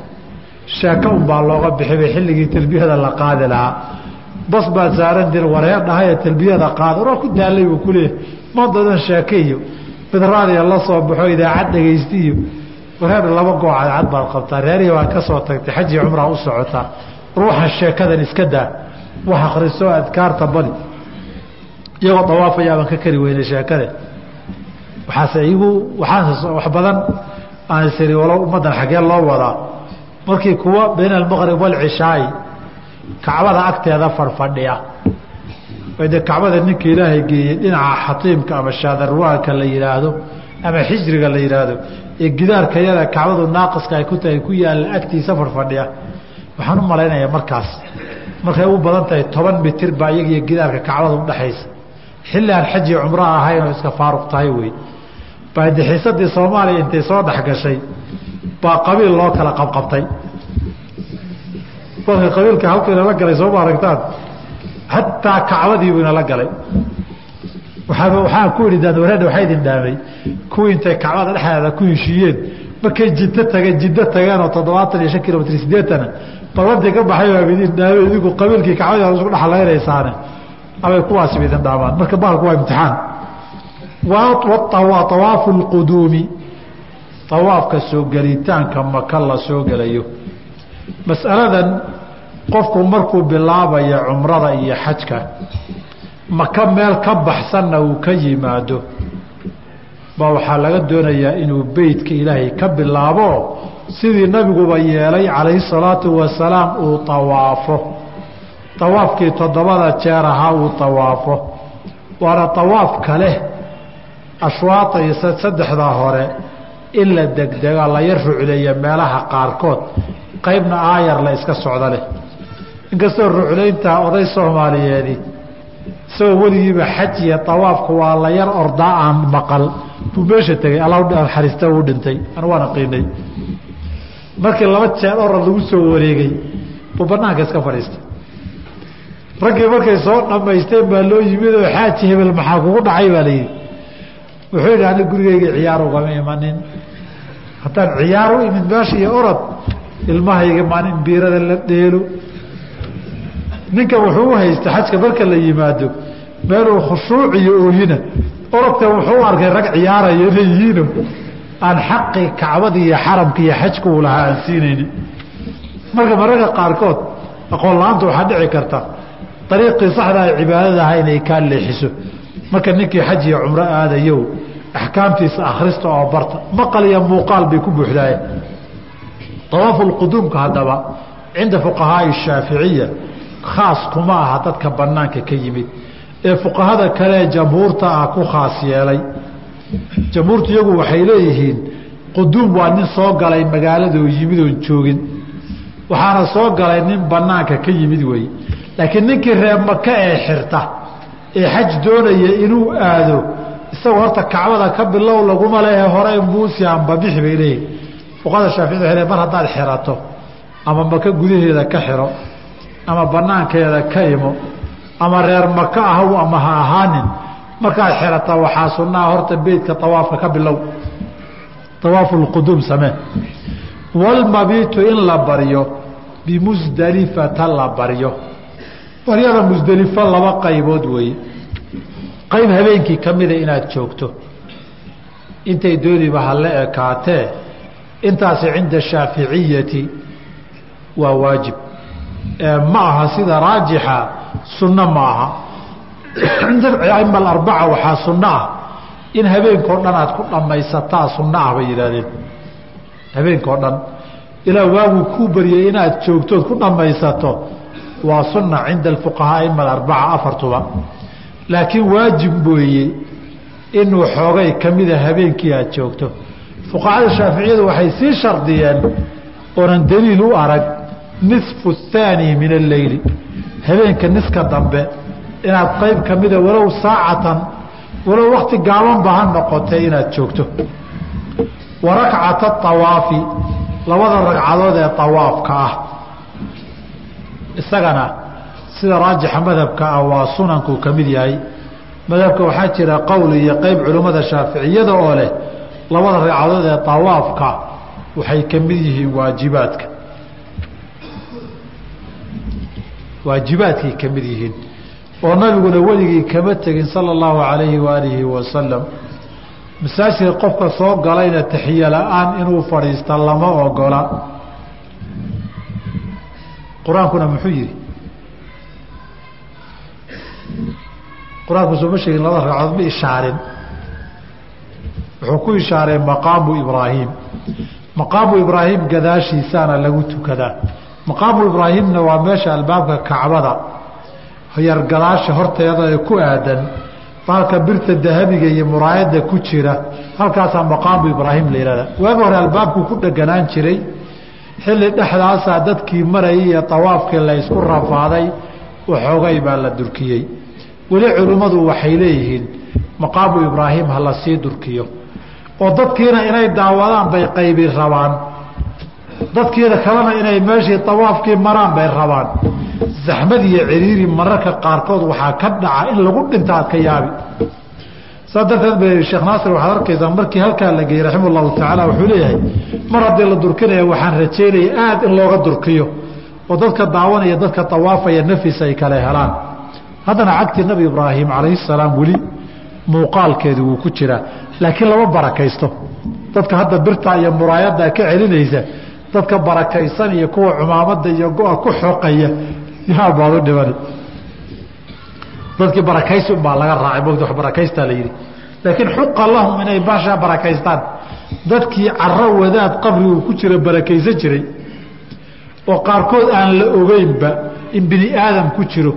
sheeko unbaa looga bixibay xilligii talbiyada la qaadi lahaa bas baad saaran jir wareer dhahaye talbiyada qaada waa ku daalay buu ku leeyahy maantadan sheeke iyo mid raadiya la soo baxo idaacad dhegaysta iyo wareer laba goo cadcad baad qabtaa reerihii baad ka soo tagtay xajii cumraa u socotaa. Ruuxan sheekadan iska daa wax akhriso adkaarta badi iyagoo dawaafayaabaan ka kari weynay sheekade waxaase igu waxaan wax badan aan isiri walo ummaddan xaggee loo wadaa. Markii kuwa bayna almaqrib waalcishaai kacbada agteeda farfadhiya. De kacbada ninka ilaahay geeyey dhinaca xatiimka ama shaadarwaanka la yidhaahdo ama xijriga la yidhaahdo ee gidaarka yada kacbadu naaqiska ay ku tahay ku yaalla agtiisa farfadhiya. Waxaan u malaynayaa markaas. Markay u badan tahay toban mitir baa iyagiyo gidaarka kacbada udhexaysa xilli aan xaji cumro ahayn oo iska faaruq tahay wey. Baadixiisadii soomaaliya intay soo dhexgashay baa qabiil loo kala qabqabtay marka qabiilka halkayna la galay sooma aragtaan? Hataa kacbadiibu inala galay. Waxaan ku idhi daanwareedha waxaa idin dhaamay. Kuwii intay kacbada dhexdeeda ku heshiiyeen markay jiddo tageen jiddo tageen oo toddobaatan iyo shan kilomitr sideetana? Ballantii ka baxay baa idin dhaamay idinku qabiilkii kacbadii isku dhexlaynaysaane abay kuwaasiba idin dhaamaan marka bahalku waa imtixaan. Waa awaafu lquduumi awaafka soo gelitaanka maka la soo gelayo masaladan qofku markuu bilaabaya cumrada iyo xajka maka meel ka baxsanna uu ka yimaado? Baa waxaa laga doonayaa inuu beytka ilaahay ka bilaabo sidii nabiguba yeelay calayhi salaatu wasalaam uu tawaafo. Tawaafkii toddobada jeer ahaa uu tawaafo. Waana tawaaf kale ashwaata iyo saddexdaa hore in la degdega la yar rucleeya meelaha qaarkood qaybna aayar la iska socda leh. Inkastoo ruclayntaa oday soomaaliyeedi isagoo weligiiba xaj iyo tawaafku waa la yar ordaa aan maqal. Buu meesha tegey allaxariista uu dhintay. Anu waan aqiinay markii laba jeer orad lagu soo wareegay buu banaanka iska fadhiistay. Raggii markay soo dhammaysteen baa loo yimid oo xaaji hebel maxaa kugu dhacay baa layidhi wuxuu yidhi ani gurigeyga ciyaar ugama imanin. Haddaan ciyaar u imid meesha iyo orod ilmahayga maalin biirada la dheelo. Ninka wuxuu u haysta xajka marka la yimaado meeluu khushuuc iyo ooyina orodka wuxuu u arkay rag ciyaaraya inay yihiino aan xaqi kacbada iyo xaramka iyo xajka uu lahaa aan siinayni. Marka mararka qaarkood aqoon la'aanta waxaa dhici karta dariiqii saxda ay inay kaa leexiso. Marka ninkii xaj iyo cumro aadayow axkaamtiisa akhrista oo barta maqal iyo muuqaal bay ku buuxdaaye awaafu lquduumka haddaba cinda fuqahaai shaaficiya khaas kuma aha dadka banaanka ka yimid. Ee fuqahada kalee jamhuurta ah ku khaas yeelay. Jamhuurtu iyagu waxay leeyihiin quduum waa nin soo galay magaaladoo yimid oon joogin. Waxaana soo galay nin banaanka ka yimid wey laakiin ninkii reer maka ee xirta ee xaj doonaya inuu aado isagoo horta kacbada ka bilow laguma lehe hore muusi anbabixi bay leeyihiin fuqahada shaaficida waxay le mar haddaad xirato ama maka gudaheeda ka xiro ama banaankeeda ka imo ama reer maka ahw ama ha ahaanin markaad xirata waxaa sunnaha horta beytka awaafka ka bilow. Awaafu lquduum samee. Walmabiitu in la baryo bimusdelifata la baryo. Baryada musdelifo laba qaybood weeye. Qayb habeenkii ka mida inaad joogto. Intay dooniba ha ekaatee intaasi cinda shaaficiyati waa waajib. Ma aha sida raajixa sunno ma aha. Cinda aima alarbaca waxaa sunno ah. In habeenkao dhan aad ku dhammaysataa sunno ah bay yidhahdeen habeenkao dhan. Ilaa waaguu kuu baryay inaad joogtood ku dhammaysato waa sunna cinda alfuqahaa aima alarbaca afartuba. Laakiin waajib weeye inuu xoogay ka mida habeenkii aad joogto fuqahada shaaficiyadu waxay sii shardiyeen oonan daliil u arag nisfu thaani min alleyli habeenka niska dambe inaad qayb ka mida walow saacatan walow wakti gaabanba ha noqotee inaad joogto. Wa rakcata awaafi labada ragcadood ee awaafka ah. Isagana sida raajixa madhabka ah waa sunankuu ka mid yahay. Madhabka waxaa jira qowl iyo qeyb culimmada shaaficiyada oo leh labada ragcadood ee awaafka waxay ka mid yihiin waajibaadka. Waajibaadkay ka mid yihiin oo nabiguna weligii kama tegin sala allahu calayhi waalihi wasalam masaajidka qofka soo galayna taxiyo la'aan inuu fadhiista lama ogola. Qur'aankuna muxuu yihi qur'aanku sooma sheegin labada ragcadood ma ishaarin wuxuu ku ishaaray maqaamu ibraahim. Maqaamu ibraahim gadaashiisaana lagu tukadaa maqaamu ibraahimna waa meesha albaabka kacbada yargadaasha horteeda ee ku aadan baalka birta dahabiga iyo muraayada ku jira halkaasaa maqaamu ibraahim la yihahda waagi hore albaabku ku dheganaan jiray xilli dhexdaasaa dadkii marayay iyo tawaafkii la ysku rafaaday waxoogay baa la durkiyey. Weli culimmadu waxay leeyihiin maqaamu ibraahim ha la sii durkiyo oo dadkiina inay daawadaan bay qaybi rabaan. Dadkiina kalena inay meeshii tawaafkii maraan bay rabaan. Zaxmad iyo ciriiri mararka qaarkood waxaa ka dhaca in lagu dhinta aad ka yaabi. Saa darteed ba sheekh naasir waxaad arkaysaa markii halkaa la geeyey raxima allahu tacaala wuxuu leeyahay mar haddii la durkinaya waxaan rajaynaya aad in looga durkiyo. Oo dadka daawanaya dadka tawaafaya nafis ay kale helaan. Haddana cagtii nabi ibraahim calayhi salaam weli muuqaalkeedu wuu ku jiraa laakiin lama barakaysto. Dadka hadda birtaa iyo muraayadda ka celinaysa dadka barakaysan iyo kuwa cumaamada iyo go-a ku xoqaya yaa baad u dhibani. Dadkii barakaysi unbaa laga raacay mogta wax barakaystaa la yidhi. Laakiin xuqa lahum inay baashaa barakaystaan. Dadkii caro wadaad qabri uu ku jira barakaysan jiray oo qaarkood aan la ogeynba in bini aadam ku jiro.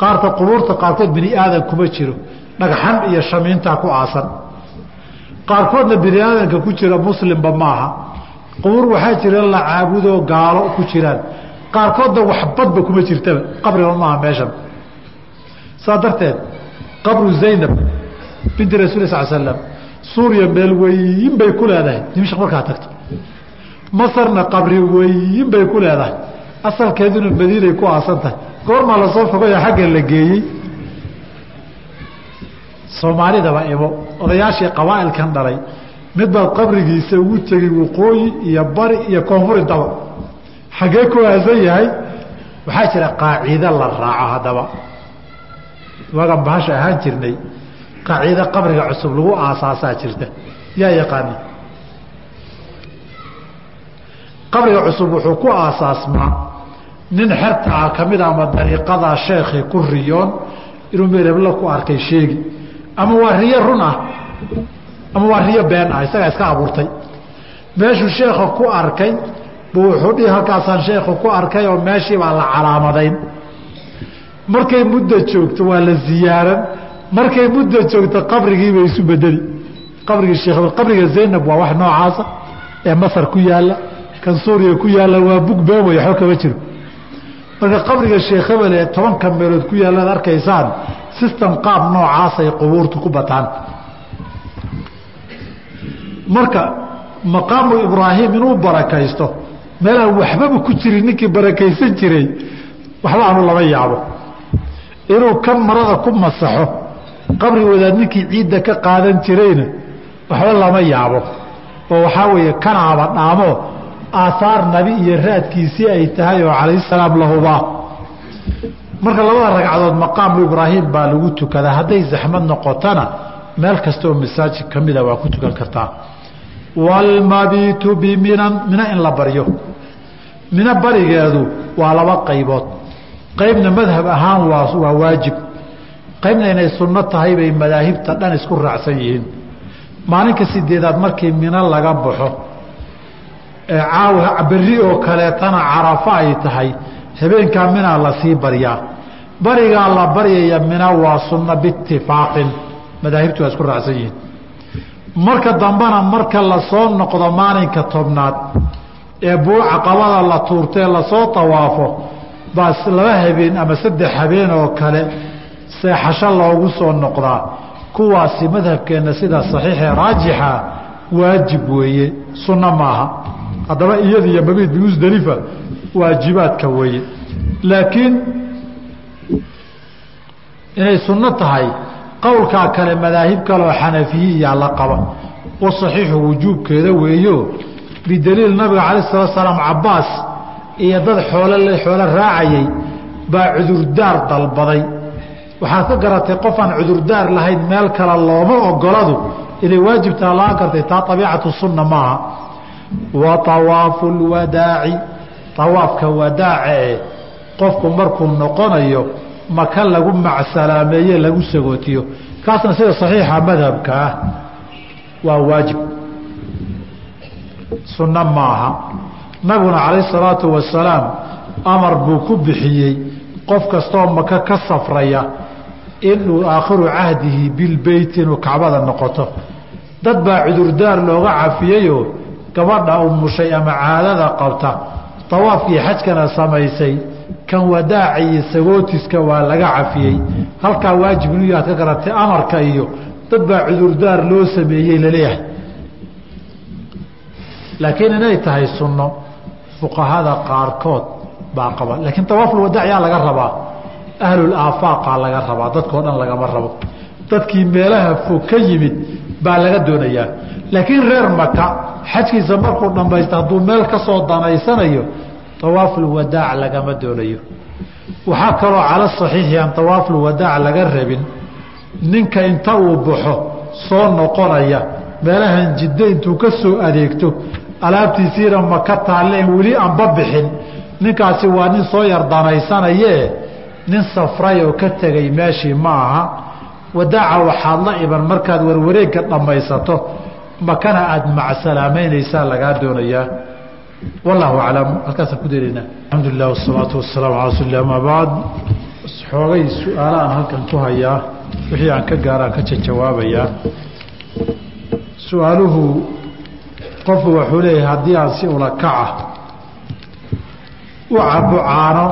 Qaarta qubuurta qaarkood bini aadam kuma jiro dhagxan iyo shamiintaa ku aasan. Qaarkoodna bini aadamka ku jira muslimba maaha. Qubuur waxaa jira la caabudoo gaalo ku jiraan. Qaarkoodna waxbadba kuma jirtaba qabriba maaha meeshan. Saa darteed qabru zaynab binti rasuuli sal slam suuriya meel weyin bay ku leedahay. Dimashq markaa tagto. Masarna qabri weyin bay ku leedahay. Asalkeeduna madiinay ku aasan tahay. Goormaa la soo fogayo xagga la geeyey soomaalidaba ibo. Odayaashii qabaa'ilkan dhalay mid baad qabrigiisa ugu tegi waqooyi iyo bari iyo koonfuri daba xaggee ku aasan yahay? Waxaa jira qaacido la raaco haddaba. Waagan bahasha ahaan jirnay qaacido qabriga cusub lagu aasaasaa jirta. Yaa yaqaani? Qabriga cusub wuxuu ku aasaasmaa nin xerta ah ka mid ama dariiqadaa sheekhi ku riyoon inuu meelhebla ku arkay sheegi ama waa riyo run ah. Ama waa riyo been ah. Isagaa iska abuurtay. Meeshuu sheekha ku arkay buu wuxuu dhihi halkaasaan sheekhu ku arkay oo meeshii baa la calaamadayn. Markay muddo joogto waa la ziyaaran. Markay muddo joogto qabrigiibay isu bedeli qabrigii sheekh qabriga zaynab waa wax noocaasa ee masar ku yaalla kan suuriya ku yaalla waa bug been waxba kama jiro marka qabriga sheekh hebel ee tobanka meelood ku yaalla ad arkaysaan system qaab noocaasay qubuurtu ku bataan. Marka maqaamu ibraahim inuu barakaysto meelaan waxbaba ku jirin ninkii barakaysan jiray waxba aanu lama yaabo. Inuu kan marada ku masaxo qabri wadaad ninkii ciidda ka qaadan jirayna waxba lama yaabo. Oo waxaa weeye kanaaba dhaamo aahaar nabi iyo raadkiisii ay tahay oo calayhi salaam lahubaa marka labada ragcadood maqaamu ibraahim baa lagu tukadaa hadday zaxmad noqotona meel kasta oo masaajid ka mida waa ku tukan kartaa waalmabiitu biminan mina in la baryo. Mino barigeedu waa laba qaybood. Qaybna madhab ahaan waa waajib. Qaybna inay sunno tahay bay madaahibta dhan isku raacsan yihiin. Maalinka sideedaad markii mino laga baxo ee caawa berri oo kaleetana carafo ay tahay habeenkaa minaa la sii baryaa barigaa la baryaya mina waa sunno biitifaaqin madaahibtu waa isku raacsan yihiin. Marka dambena marka la soo noqdo maalinka tobnaad ee buuca qabada la tuurtee la soo tawaafo baa laba habeen ama saddex habeen oo kale seexasho loogu soo noqdaa. Kuwaasi madhabkeenna sida saxiixee raajixa waajib weeye sunno maaha haddaba iyada iyo mabiid bimusdelifa waajibaadka weeye. Laakiin inay sunno tahay qowlkaa kale madaahib kaleoo xanafiyi iyaa la qaba. Wa saxiixu wujuubkeeda weeyo bidaliil nabiga calaih salatu salaam cabbaas iyo dad xoolo xoolo raacayay baa cudurdaar dalbaday. Waxaad ka garatay qof aan cudurdaar lahayn meel kale looma ogoladu inay waajibtaa la'aan kartay taa abiicatu sunna maaha wa awaafu lwadaaci awaafka wadaaca ee qofku markuu noqonayo maka lagu macsalaameeye lagu sagootiyo kaasna sida saxiixa madhabka ah waa waajib sunno maaha nabiguna calayh salaatu wasalaam amar buu ku bixiyey qof kastoo maka ka safraya inuu aakhiru cahdihi bilbeyt inuu kacbada noqoto dad baa cudurdaar looga cafiyeyoo gabadha umushay ama caadada qabta tawaafkii xajkana samaysay kan wadaaca iyo sagootiska waa laga cafiyey. Halkaa waajib yaad ka garatay amarka iyo dad baa cudurdaar loo sameeyey la leeyahay laakiin inay tahay sunno fuqahada qaarkood baa qaba. Laakiin tawaafulwadaac yaa laga rabaa ahlul aafaaqa laga rabaa dadkao dhan lagama rabo. Dadkii meelaha fog ka yimid baa laga doonayaa laakiin reer maka xajkiisa markuu dhammaysta hadduu meel ka soo danaysanayo tawaafulwadaac lagama doonayo. Waxaa kaloo cala saxiixi aan tawaafulwadaac laga rabin ninka inta uu baxo soo noqonaya meelahan jiddo intuu ka soo adeegto alaabtiisiina maka taalleen weli aanba bixin. Ninkaasi waa nin soo yar danaysanayee nin safray oo ka tegay meeshii ma aha. Wadaaca waxaad la iban markaad warwareegga dhammaysato makana aada macsalaameynaysaa lagaa doonayaa wallahu aclam halkaasaan ku daynaynaa alxamdu lilah wasalaatu wasalaamu cala rasuuli lah amaa bacd xoogay su'aala aan halkan ku hayaa wixii aan ka gaaraan ka jajawaabayaa. Su'aaluhu qofku wuxuu leeyahay haddii aan si ula kaca u cabo caano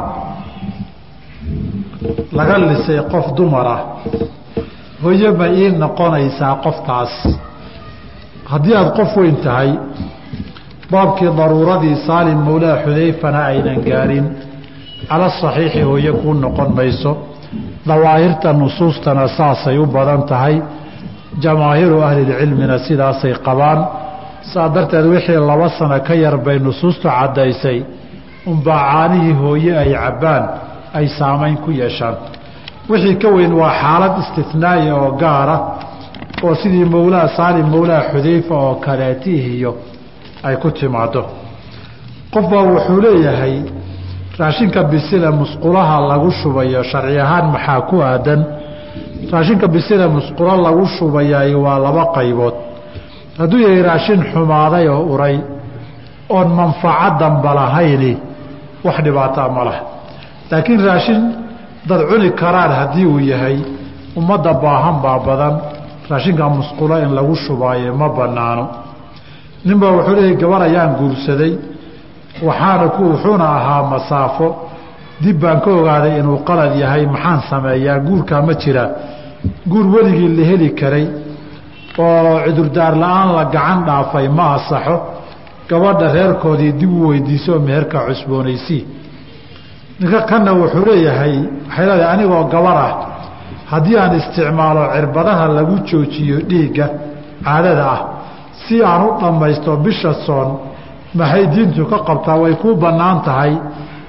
laga lisay qof dumara hooyo ma ii noqonaysaa qoftaas haddii aada qof weyn tahay baabkii daruuradii saalim mawlaa xudayfana aynan gaarin cala saxiixi hooyo kuu noqon mayso. Dawaahirta nusuustana saasay u badan tahay. Jamaahiiru ahlilcilmina sidaasay qabaan. Saa darteed wixii laba sano ka yar bay nusuustu caddaysay. Unbaa caanihii hooye ay cabbaan ay saamayn ku yeeshaan. Wixii ka weyn waa xaalad istinaa'i oo gaara oo sidii mowlaa saalim mowlaa xudayfa oo kaleetihiyo ay ku timaaddo. Qof baa wuxuu leeyahay raashinka bisile musqulaha lagu shubayo sharci ahaan maxaa ku aadan? Raashinka bisile musqulo lagu shubayay waa laba qaybood. Hadduu yahay raashin xumaaday oo uray oon manfaco damba lahayni wax dhibaataa ma laha. Laakiin raashin dad cuni karaan haddii uu yahay ummadda baahan baa badan raashinka musqulo in lagu shubaayo ma bannaano. Ninbaa wuxuu leeyahy gabar ayaan guursaday waxaana ku wuxuuna ahaa masaafo. Dib baan ka ogaaday inuu qalad yahay maxaan sameeyaa guurkaa ma jiraa guur weligii la heli karay oo cudurdaar la'aan la gacan dhaafay ma asaxo gabadha reerkoodii dib u weydiiso meherka cusboonaysii ninka kanna wuxuu leeyahay waxay leedahay anigoo gabar ah haddii aan isticmaalo cirbadaha lagu joojiyo dhiigga caadada ah si aan u dhammaysto bisha soon maxay diintu ka qabtaa? Way kuu bannaan tahay.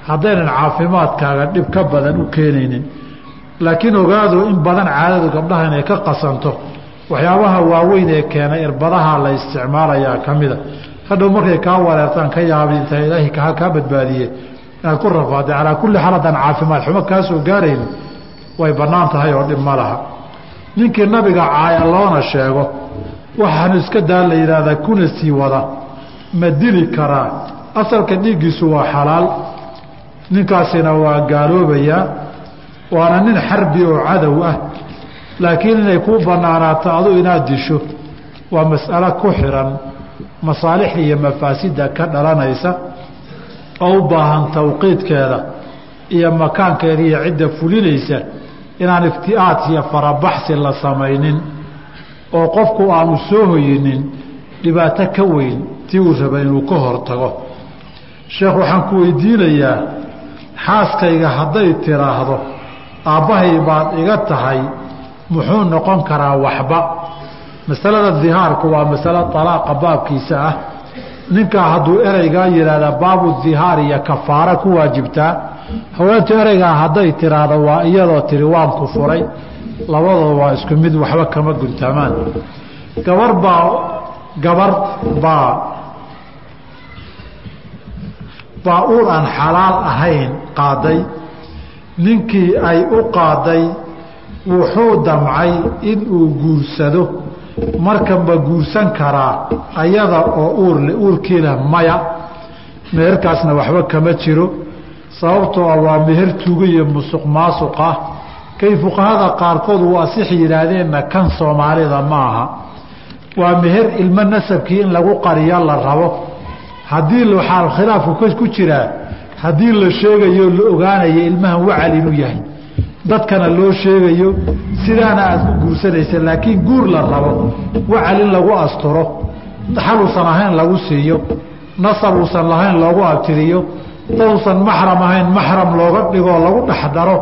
Haddaynan caafimaadkaaga dhib ka badan u keenaynin. Laakiin ogaado in badan caadadu gabdhaha inay ka qasanto. Waxyaabaha waaweyn ee keena irbadaha la isticmaalayaa ka mida hadhow markay kaa wareertaan ka yaabi inta ilaahi kaa badbaadiye inaad ku rafaada calaa kulli xaal haddaan caafimaad xumo kaa soo gaarayni way bannaan tahay oo dhib ma laha. Ninkii nabiga caaya loona sheego waxaanu iska daa la yidhaahdaa kuna sii wada. Ma dili karaa asalka dhiiggiisu waa xalaal. Ninkaasina waa gaaloobayaa. Waana nin xarbi oo cadow ah. Laakiin inay kuu bannaanaato adu inaad disho. Waa mas'alo ku xiran. Masaalix iyo mafaasidda ka dhalanaysa oo u baahan tawqiidkeeda iyo makaankeeda iyo cidda fulinaysa inaan ifti'aad iyo farabaxsi la samaynin oo qofku aanu soo hoyinin dhibaato ka weyn tii uu raba inuu ka hortago sheekh waxaan ku weydiinayaa xaaskayga hadday tiraahdo aabbahay baad iga tahay muxuu noqon karaa waxba? Masalada dihaarku waa masalo alaaqa baabkiisa ah. Ninkaa hadduu ereygaa yidhaahda baabu dihaar iyo kafaara ku waajibtaa haweentu ereygaa hadday tiraahdo waa iyadoo tiri waanku furay. Labadooda waa isku mid waxba kama guntamaan gabar baa gabar baa baa uur aan xalaal ahayn qaaday. Ninkii ay u qaaday wuxuu damcay inuu guursado. Marka ma guursan karaa ayada oo uurle uurkiina maya. Meherkaasna waxba kama jiro sababtoo ah waa meher tuuga iyo musuq maasuq ah. Kay fuqahada qaarkood uu asix yidhaahdeenna kan soomaalida ma aha. Waa meher ilmo nasabkii in lagu qariyo la rabo. Haddii waxaa khilaafku ku jiraa haddii la sheegayo la ogaanayo ilmahan wacal inuu yahay. Dadkana loo sheegayo sidaana aad ku guursanaysa laakiin guur la rabo wacal in lagu asturo. Xaluusan ahayn lagu siiyo. Nasab uusan lahayn loogu abtiriyo daduusan maxram ahayn maxram looga dhigoo lagu dhexdaro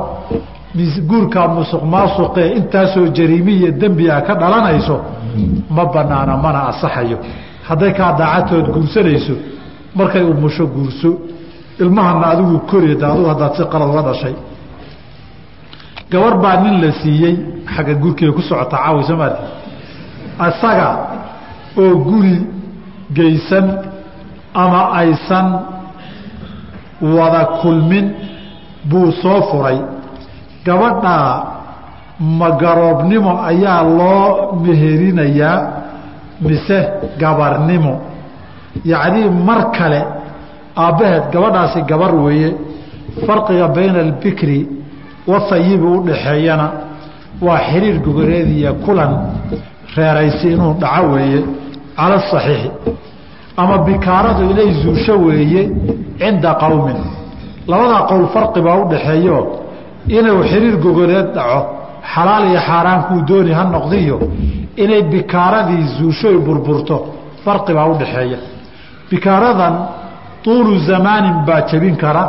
guurkaa musuq maasuqee intaasoo jariimiya dembiga ka dhalanayso ma banaana mana asaxayo hadday kaa daacatood guursanayso markay umusho guurso ilmahana adigu koreed adigu haddaad si qalad uga dhashay. Gabar baa nin la siiyey xagga guurkeeda ku socota caawi somaali isaga oo guri geysan ama aysan wada kulmin buu soo furay. Gabadhaa magaroobnimo ayaa loo meherinayaa mise gabarnimo. Yacnii mar kale aabbaheed gabadhaasi gabar weeye. Farqiga bayna albikri wahayibi u dhaxeeyana waa xiriir gogoreed iyo kulan reeraysi inuu dhaco weeye cala asaxiixi ama bikaaradu inay zuusho weeye cinda qowmin labadaa qowl farqi baa u dhaxeeyo inuu xiriir gogoreed dhaco xalaal iyo xaaraan kuu dooni ha noqdiyo inay bikaaradii zuushoy burburto farqi baa u dhaxeeya bikaaradan tuulu zamaanin baa jebin kara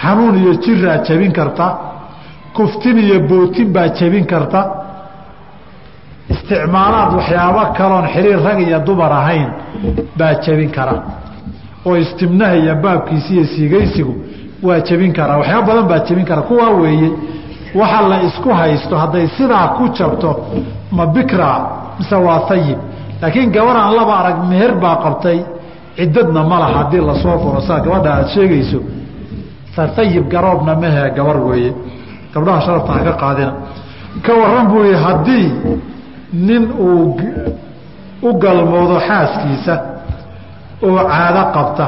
xanuun iyo jiraa jebin karta kuftin iyo bootin baa jebin karta. Isticmaalaad waxyaabo kaloon xiriir rag iyo dumar ahayn baa jebin kara oo istimnaha iyo baabkiisi iyo siigaysigu waa jebin karaa waxyaaba badan baa jebin kara. Kuwaa weeye waxa la isku haysto hadday sidaa ku jabto ma bikra mise waa ayib laakiin gabaraan laba arag meher baa qabtay ciddadna ma laha haddii la soo furo saa gabadha aad sheegayso ayib garoobna mehe gabar weeye. Gabdhaha sharafta ha ka qaadina. Ka waran buu i haddii nin uu u galmoodo xaaskiisa oo caado qabta.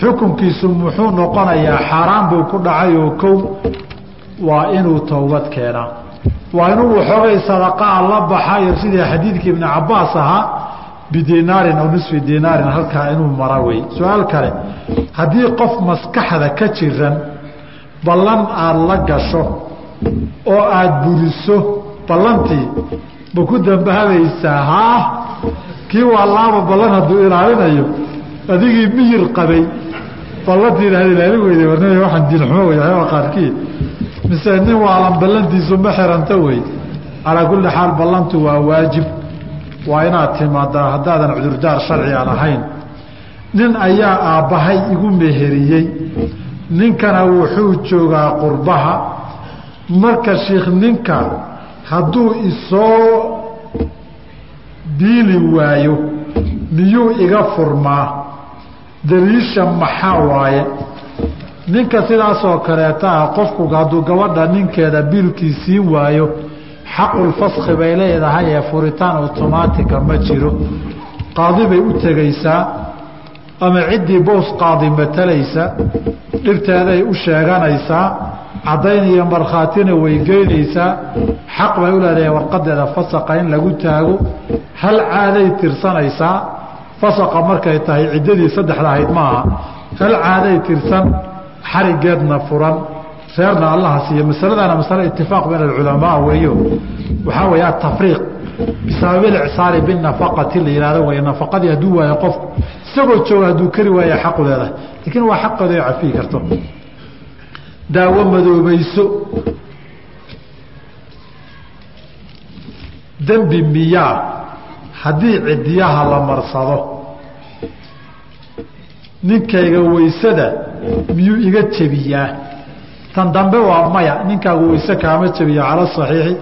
Xukunkiisu muxuu noqonayaa xaaraan buu ku dhacay oo kow waa inuu towbad keenaa waa inuu waxoogay sadaqaa la baxayo sidii xadiidkii ibni cabaas ahaa bidinaarin aw nisfi dinaarin halkaa inuu mara wey su'aal kale haddii qof maskaxda ka jiran ballan aada la gasho oo aada buriso ballantii ma ku dambahabaysaa haa kii waa laaba ballan hadduu ilaalinayo adigii miyir qabay ballantiina had ilaalin weyday warnimay waxaan diinxumo wey waxyaaba qaarkii mise nin waalan ballantiisu ma xiranta wey? Calaa kulli xaal ballantu waa waajib. Waa inaad timaadaa haddaadan cudurdaar sharci aan ahayn. Nin ayaa aabbahay igu meheriyey. Ninkana wuxuu joogaa qurbaha. Marka shiikh ninka hadduu isoo diili waayo miyuu iga furmaa daliisha maxaa waaye. Ninka sidaasoo kaleeta ah qofku hadduu gabadha ninkeeda biilkii siin waayo xaqulfaski bay leedahay ee furitaan automaatica ma jiro. Qaadi bay u tegaysaa ama ciddii boos qaadi matalaysa dhibteeday u sheeganaysaa caddayn iyo markhaatina way geynaysaa xaq bay u leedahay warqadeeda fasaqa in lagu taago. Hal caaday tirsanaysaa fasaqa markay tahay ciddadii saddexda ahayd maaha. Hal caaday tirsan xarigeedna furan. Reerna allaha siiyo masaladana masale itifaaq bayn alculamaa weeyo. Waxaa weeye atafriiq bisabab ilicsaari binafaqati la yihahdo wey nafaqadii hadduu waayo qofku isagoo jooga hadduu kari waaya xaqu laakiin waa xaqeeda cafiyi karto daawo madoobayso dembi miyaa haddii cidiyaha la marsado ninkayga waysada miyuu iga jebiyaa? Tan dambe waa maya ninkaagu wayse kaama jebiya cala saxiixi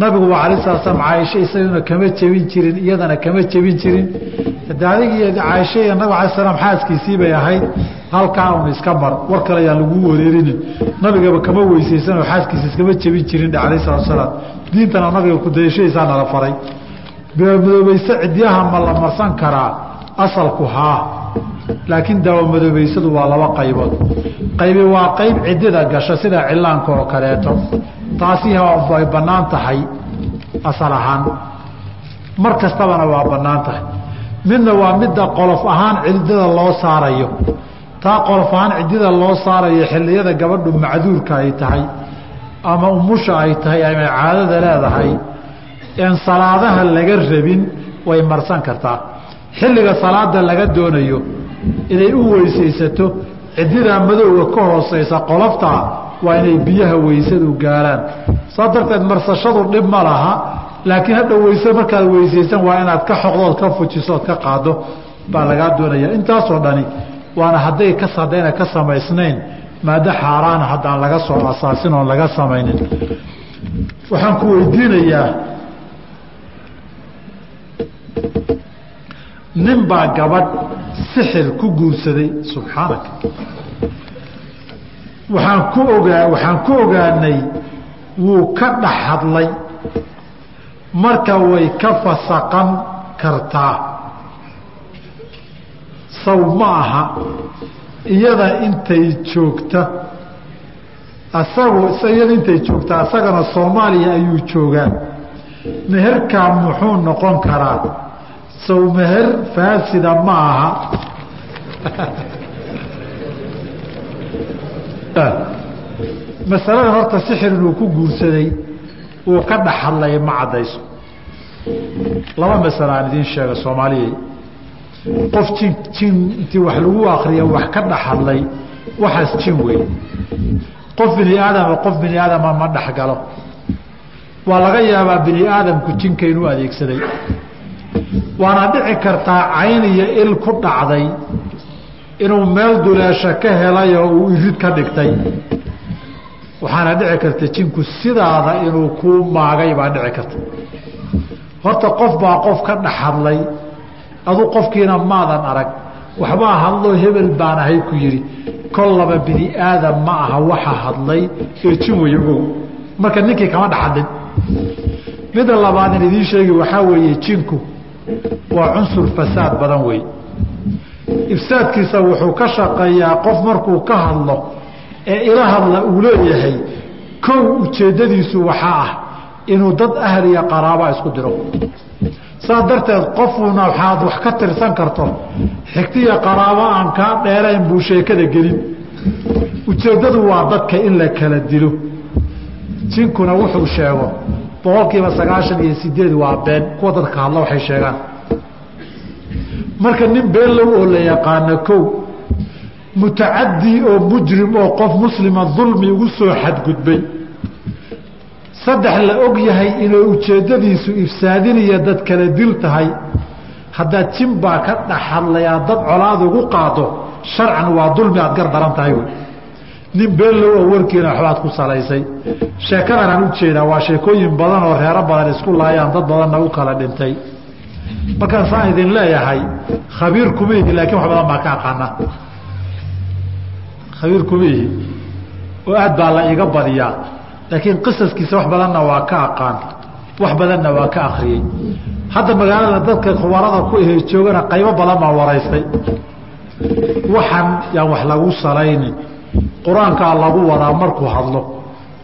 nabigu waa alai sala slam caaisha isaguna kama jebin jirin iyadana kama jebin jirin. De adig caaisha iyo nabig ala slam xaaskiisii bay ahayd halkaa un iska mar. War kale ayaan lagu wareerinin. Nabigaba kama weysaysanoo xaaskiisa iskama jebin jirin alayh salatu salaam diintana nabiga kudayashadiisaa nala faray. Madoobayse cidyaha ma la marsan karaa asalku haa. Laakiin daawamadoobaysadu waa laba qaybood. Qaybi waa qayb cidida gasha sida cilaanka oo kaleeto taasi ay bannaan tahay asal ahaan. Mar kastabana waa bannaan tahay. Midna waa midda qolof ahaan cidida loo saarayo. Taa qolof ahaan cidida loo saarayo xilliyada gabadhu macduurka ay tahay ama umusha ay tahay ama caadada leedahay een salaadaha laga rabin way marsan kartaa. Xilliga salaada laga doonayo inay u weysaysato cididaa madowga ka hooseysa qoloftaa waa inay biyaha weysadu gaaraan. Saa darteed marsashadu dhib ma laha laakiin hadha weyse markaad weysaysan waa inaad ka xoqdood ka fujisood ka qaado baa lagaa doonaya. Intaasoo dhani waana hadday ka haddayna ka samaysnayn maado xaaraana haddaan laga soo asaasin oon laga samaynin. Waxaan ku weydiinayaa nin baa gabadh sixir ku guursaday subxaanaka waxaan ku ogaa waxaan ku ogaanay wuu ka dhex hadlay. Marka way ka fasaqan kartaa. Saw ma aha. Iyada intay joogta asagu iyada intay joogta asagana soomaaliya ayuu joogaa. Meherkaa muxuu noqon karaa? Saw meher faasida ma aha masalada horta sixir inuu ku guursaday uu ka dhex hadlay ma caddayso. Laba masalo aan idiin sheega soomaaliyay qof jin jin intii wax lagu akriya wax ka dhex hadlay waxaas jin weyn. Qof bini aadama qof bini aadama ma dhexgalo. Waa laga yaabaa bini aadamku jinka inuu adeegsaday. Waana dhici kartaa cayn iyo il ku dhacday inuu meel duleesha ka helay oo uu irid ka dhigtay. Waxaana dhici karta jinku sidaada inuu kuu maagay baa dhici karta. Horta qof baa qof ka dhex hadlay. Adu qofkiina maadan arag. Waxbaa hadloo hebel baan ahay ku yidhi kollaba bini aadam ma aha waxa hadlay ee jin wey ogow. Marka ninkii kama dhex hadlin. Midda labaad in idiin sheegi waxaa weeye jinku waa cunsur fasaad badan wey ifsaadkiisa wuxuu ka shaqeeyaa qof markuu ka hadlo ee ila hadla uu leeyahay kow ujeeddadiisu waxaa ah inuu dad ahal iyo qaraaba isku diro. Saas darteed qofuna waxaad wax ka tirsan karto xigtiya qaraabo aan kaa dheerayn buu sheekada gelin. Ujeeddadu waa dadka in la kala dilo. Jinkuna wuxuu sheego boqolkiiba sagaashan iyo sideed waa been kuwa dadka hadla waxay sheegaan marka nin beenlow oo la yaqaano kow mutacaddi oo mujrim oo qof muslima dulmi ugu soo xadgudbay. Saddex la og yahay inay ujeeddadiisu ifsaadiniyo dad kala dil tahay. Haddaad jin baa ka dhex hadlayaa dad colaad ugu qaado sharcan waa dulmi aad gar daran tahay wey. Nin beenlow oo warkiina waxbaad ku salaysay. Sheekadan aan u jeedaa waa sheekooyin badan oo reero badan isku laayaan dad badanna u kala dhintay markaan saan idin leeyahay khabiir kuma ihi laakiin wax badan baa ka aqaana. Khabiir kuma ihi oo aad baa la iga badiyaa laakiin qisaskiisa wax badanna waa ka aqaan wax badanna waa ka akriyey hadda magaalada dadka khubarada ku ahe joogana qaybo badan baa waraystay. Waxaan yaan wax lagu salaynin qur'aankaa lagu wadaa markuu hadlo.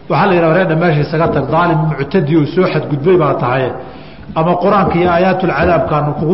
Waxaa la yidhah reerdha meesha isaga tag daalim muctadi oo soo xadgudbay baa tahay ama qur'aanka iyo aayaatulcadaabkaanu kugu